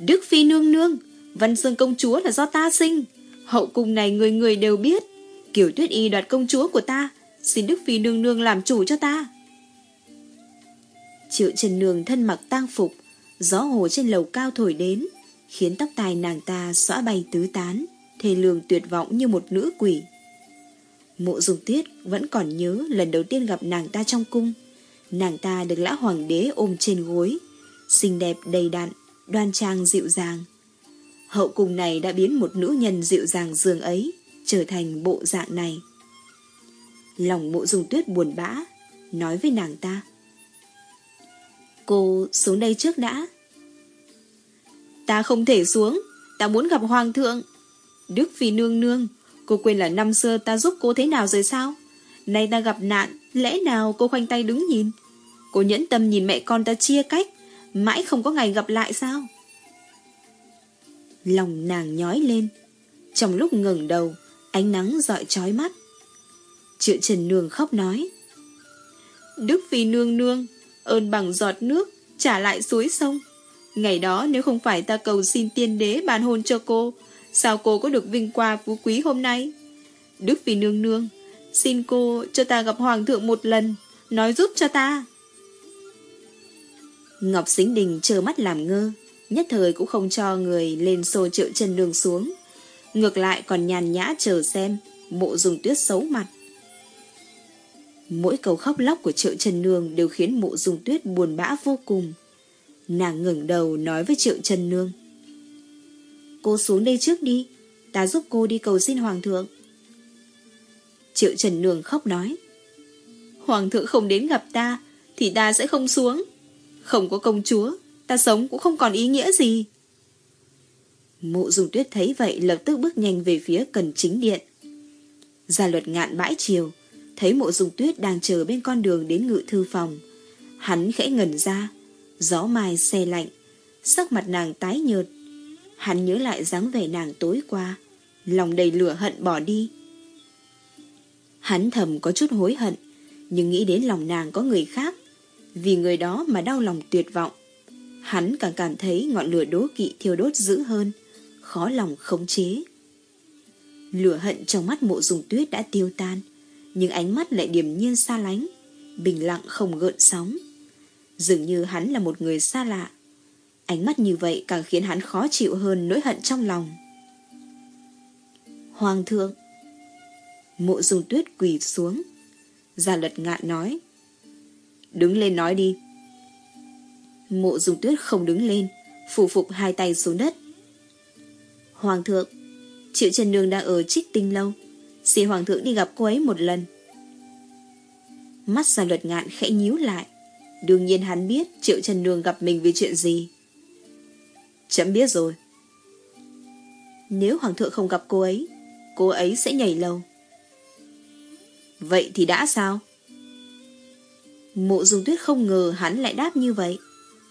Đức Phi nương nương, Văn Sơn công chúa là do ta sinh. Hậu cung này người người đều biết. Kiểu tuyết y đoạt công chúa của ta, xin Đức Phi nương nương làm chủ cho ta. Triệu Trần Nương thân mặc tang phục, gió hồ trên lầu cao thổi đến, khiến tóc tai nàng ta xõa bay tứ tán, thề lường tuyệt vọng như một nữ quỷ. Mộ dung tuyết vẫn còn nhớ lần đầu tiên gặp nàng ta trong cung. Nàng ta được lã hoàng đế ôm trên gối, xinh đẹp đầy đặn, đoan trang dịu dàng. Hậu cung này đã biến một nữ nhân dịu dàng dường ấy trở thành bộ dạng này. Lòng mộ dung tuyết buồn bã, nói với nàng ta. Cô xuống đây trước đã. Ta không thể xuống, ta muốn gặp hoàng thượng. Đức Phi nương nương, cô quên là năm xưa ta giúp cô thế nào rồi sao? Nay ta gặp nạn, lẽ nào cô khoanh tay đứng nhìn? Cô nhẫn tâm nhìn mẹ con ta chia cách, mãi không có ngày gặp lại sao? Lòng nàng nhói lên. Trong lúc ngẩng đầu, ánh nắng dọi trói mắt. Triệu Trần Nương khóc nói. Đức Phi nương nương, ơn bằng giọt nước, trả lại suối sông. Ngày đó nếu không phải ta cầu xin tiên đế ban hôn cho cô, sao cô có được vinh qua phú quý hôm nay? Đức Phi nương nương, xin cô cho ta gặp Hoàng thượng một lần, nói giúp cho ta. Ngọc Sính Đình chờ mắt làm ngơ, nhất thời cũng không cho người lên xô triệu chân đường xuống. Ngược lại còn nhàn nhã chờ xem, mộ dùng tuyết xấu mặt. Mỗi câu khóc lóc của triệu trần nương đều khiến mộ dùng tuyết buồn bã vô cùng. Nàng ngẩng đầu nói với triệu trần nương. Cô xuống đây trước đi, ta giúp cô đi cầu xin hoàng thượng. Triệu trần nương khóc nói. Hoàng thượng không đến gặp ta, thì ta sẽ không xuống. Không có công chúa, ta sống cũng không còn ý nghĩa gì. Mộ dùng tuyết thấy vậy lập tức bước nhanh về phía cần chính điện. Gia luật ngạn bãi chiều, thấy mộ dung tuyết đang chờ bên con đường đến ngự thư phòng. Hắn khẽ ngẩn ra, gió mai xe lạnh, sắc mặt nàng tái nhợt. Hắn nhớ lại dáng vẻ nàng tối qua, lòng đầy lửa hận bỏ đi. Hắn thầm có chút hối hận, nhưng nghĩ đến lòng nàng có người khác, vì người đó mà đau lòng tuyệt vọng. Hắn càng cảm thấy ngọn lửa đố kỵ thiêu đốt dữ hơn, khó lòng khống chế. Lửa hận trong mắt mộ dùng tuyết đã tiêu tan, nhưng ánh mắt lại điềm nhiên xa lánh, bình lặng không gợn sóng. Dường như hắn là một người xa lạ. Ánh mắt như vậy càng khiến hắn khó chịu hơn nỗi hận trong lòng. Hoàng thượng, Mộ dùng tuyết quỳ xuống. Gia luật ngạn nói, Đứng lên nói đi. Mộ dùng tuyết không đứng lên, Phủ phục hai tay xuống đất. Hoàng thượng, Triệu Trần Nương đang ở trích tinh lâu. Xin Hoàng thượng đi gặp cô ấy một lần. Mắt gia luật ngạn khẽ nhíu lại. Đương nhiên hắn biết Triệu Trần Nương gặp mình vì chuyện gì Chấm biết rồi Nếu Hoàng thượng không gặp cô ấy Cô ấy sẽ nhảy lầu Vậy thì đã sao? Mộ dung tuyết không ngờ hắn lại đáp như vậy.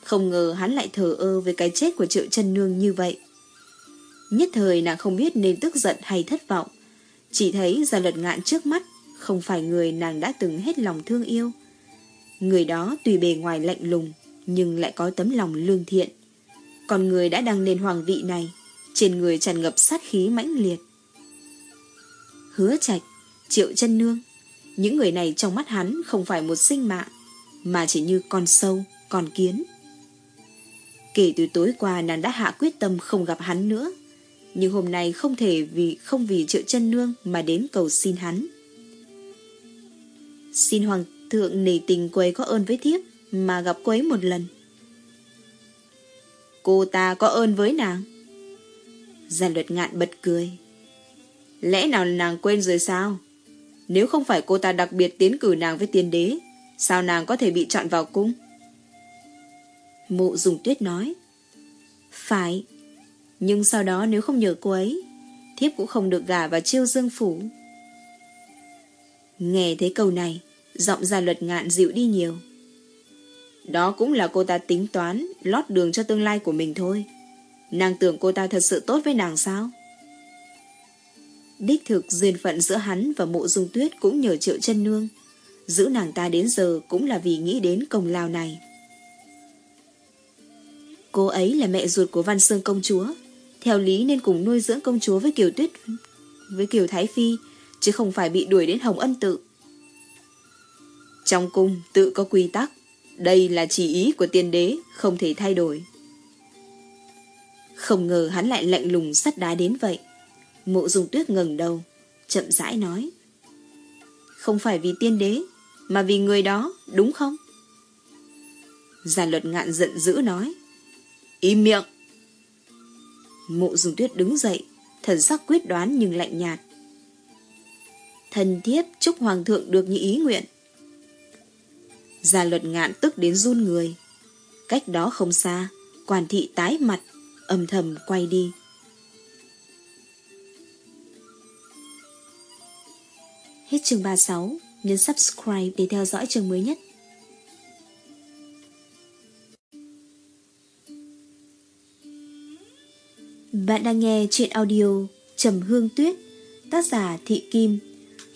Không ngờ hắn lại thờ ơ với cái chết của triệu trần nương như vậy. Nhất thời nàng không biết nên tức giận hay thất vọng. Chỉ thấy ra lật ngạn trước mắt, không phải người nàng đã từng hết lòng thương yêu. Người đó tùy bề ngoài lạnh lùng nhưng lại có tấm lòng lương thiện. Còn người đã đăng lên hoàng vị này trên người tràn ngập sát khí mãnh liệt. Hứa trạch, triệu chân nương những người này trong mắt hắn không phải một sinh mạng, mà chỉ như con sâu, con kiến. Kể từ tối qua nàng đã hạ quyết tâm không gặp hắn nữa, nhưng hôm nay không thể vì không vì triệu chân nương mà đến cầu xin hắn. Xin hoàng thượng nể tình cô ấy có ơn với thiếp mà gặp cô ấy một lần. Cô ta có ơn với nàng. Gia luật ngạn bật cười. Lẽ nào nàng quên rồi sao? Nếu không phải cô ta đặc biệt tiến cử nàng với tiên đế, sao nàng có thể bị chọn vào cung? Mụ dùng tuyết nói. Phải, nhưng sau đó nếu không nhờ cô ấy, thiếp cũng không được gả vào chiêu dương phủ. Nghe thấy câu này, giọng gia luật ngạn dịu đi nhiều. Đó cũng là cô ta tính toán, lót đường cho tương lai của mình thôi. Nàng tưởng cô ta thật sự tốt với nàng sao? Đích thực duyên phận giữa hắn và mộ dung tuyết cũng nhờ triệu chân nương. Giữ nàng ta đến giờ cũng là vì nghĩ đến công lao này. Cô ấy là mẹ ruột của Văn Sương công chúa. Theo lý nên cùng nuôi dưỡng công chúa với Kiều Tuyết với Kiều Thái Phi, chứ không phải bị đuổi đến Hồng Ân Tự. Trong cung tự có quy tắc, đây là chỉ ý của tiên đế, không thể thay đổi. Không ngờ hắn lại lạnh lùng sắt đá đến vậy. Mộ dùng tuyết ngừng đầu, chậm rãi nói. Không phải vì tiên đế, mà vì người đó, đúng không? Gia luật ngạn giận dữ nói. Im miệng! Mộ dùng tuyết đứng dậy, thần sắc quyết đoán nhưng lạnh nhạt. Thần thiếp chúc hoàng thượng được như ý nguyện. Gia luật ngạn tức đến run người. Cách đó không xa, quản thị tái mặt, âm thầm quay đi. Hết chương 36, nhấn subscribe để theo dõi chương mới nhất. Bạn đang nghe chuyện audio Trầm Hương Tuyết, tác giả Thị Kim,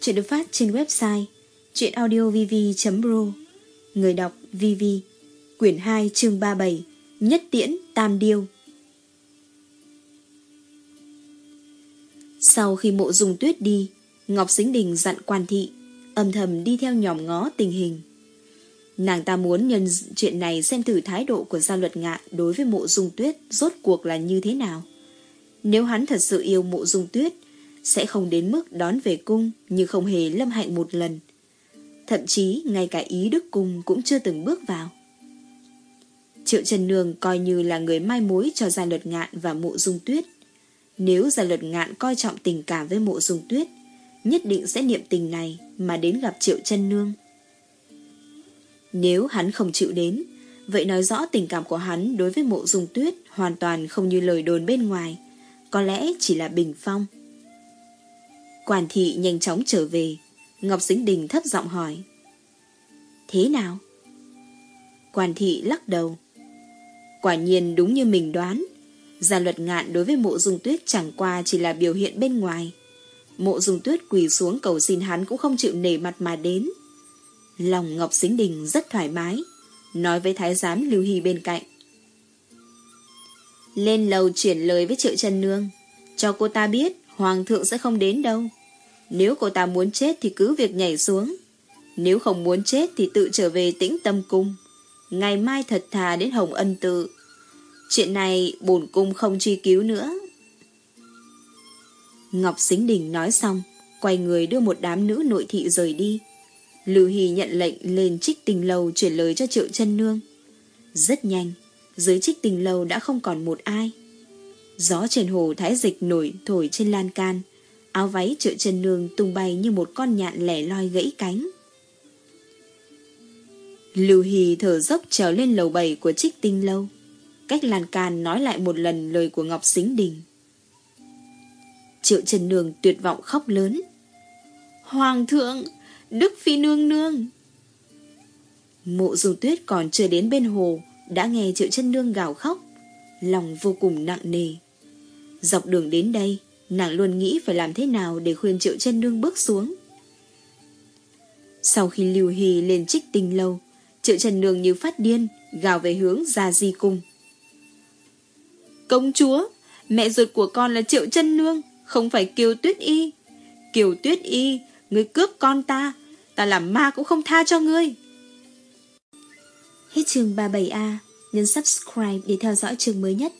chuyện được phát trên website chuyenaudiovv.pro, người đọc VV, quyển 2 chương 37, Nhất Tiễn Tam Điêu. Sau khi mộ dùng tuyết đi, Ngọc Sính Đình dặn quan thị, âm thầm đi theo nhòm ngó tình hình. Nàng ta muốn nhân chuyện này xem thử thái độ của gia luật ngạn đối với mộ dung tuyết rốt cuộc là như thế nào. Nếu hắn thật sự yêu mộ dung tuyết, sẽ không đến mức đón về cung như không hề lâm hạnh một lần. Thậm chí ngay cả ý đức cung cũng chưa từng bước vào. Triệu Trần Nương coi như là người mai mối cho gia luật ngạn và mộ dung tuyết. Nếu gia luật ngạn coi trọng tình cảm với mộ dung tuyết, nhất định sẽ niệm tình này mà đến gặp Triệu trần Nương. Nếu hắn không chịu đến, vậy nói rõ tình cảm của hắn đối với mộ dung tuyết hoàn toàn không như lời đồn bên ngoài, có lẽ chỉ là bình phong. Quản thị nhanh chóng trở về. Ngọc Dính Đình thấp giọng hỏi. Thế nào? Quản thị lắc đầu. Quả nhiên đúng như mình đoán. Gia luật ngạn đối với mộ dung tuyết chẳng qua chỉ là biểu hiện bên ngoài. Mộ dung tuyết quỳ xuống cầu xin hắn cũng không chịu nể mặt mà đến. Lòng Ngọc Dính Đình rất thoải mái, nói với thái giám Lưu Hy bên cạnh. Lên lầu chuyển lời với triệu chân nương, cho cô ta biết hoàng thượng sẽ không đến đâu. Nếu cô ta muốn chết thì cứ việc nhảy xuống. Nếu không muốn chết thì tự trở về tĩnh tâm cung. Ngày mai thật thà đến Hồng Ân Tự. Chuyện này bổn cung không truy cứu nữa. Ngọc Xính Đình nói xong, quay người đưa một đám nữ nội thị rời đi. Lưu Hy nhận lệnh lên trích tình lầu chuyển lời cho triệu chân nương. Rất nhanh, dưới trích tình lầu đã không còn một ai. Gió trên hồ thái dịch nổi thổi trên lan can, áo váy triệu trần nương tung bay như một con nhạn lẻ loi gãy cánh. Lưu Hì thở dốc trèo lên lầu bảy của trích tinh lâu. Cách lan can nói lại một lần lời của Ngọc Xính Đình. Triệu Trần Nương tuyệt vọng khóc lớn. Hoàng thượng, Đức Phi Nương Nương. Mộ dung tuyết còn chưa đến bên hồ, đã nghe Triệu Trần Nương gào khóc, lòng vô cùng nặng nề. Dọc đường đến đây, nàng luôn nghĩ phải làm thế nào để khuyên Triệu chân Nương bước xuống. Sau khi Lưu Hy lên trích tinh lâu, Triệu Trần Nương như phát điên, gào về hướng Gia Di Cung. Công chúa, mẹ ruột của con là Triệu Trân Nương, không phải Kiều Tuyết Y. Kiều Tuyết Y, ngươi cướp con ta, ta làm ma cũng không tha cho ngươi. Hết chương 37A, nhấn subscribe để theo dõi chương mới nhất.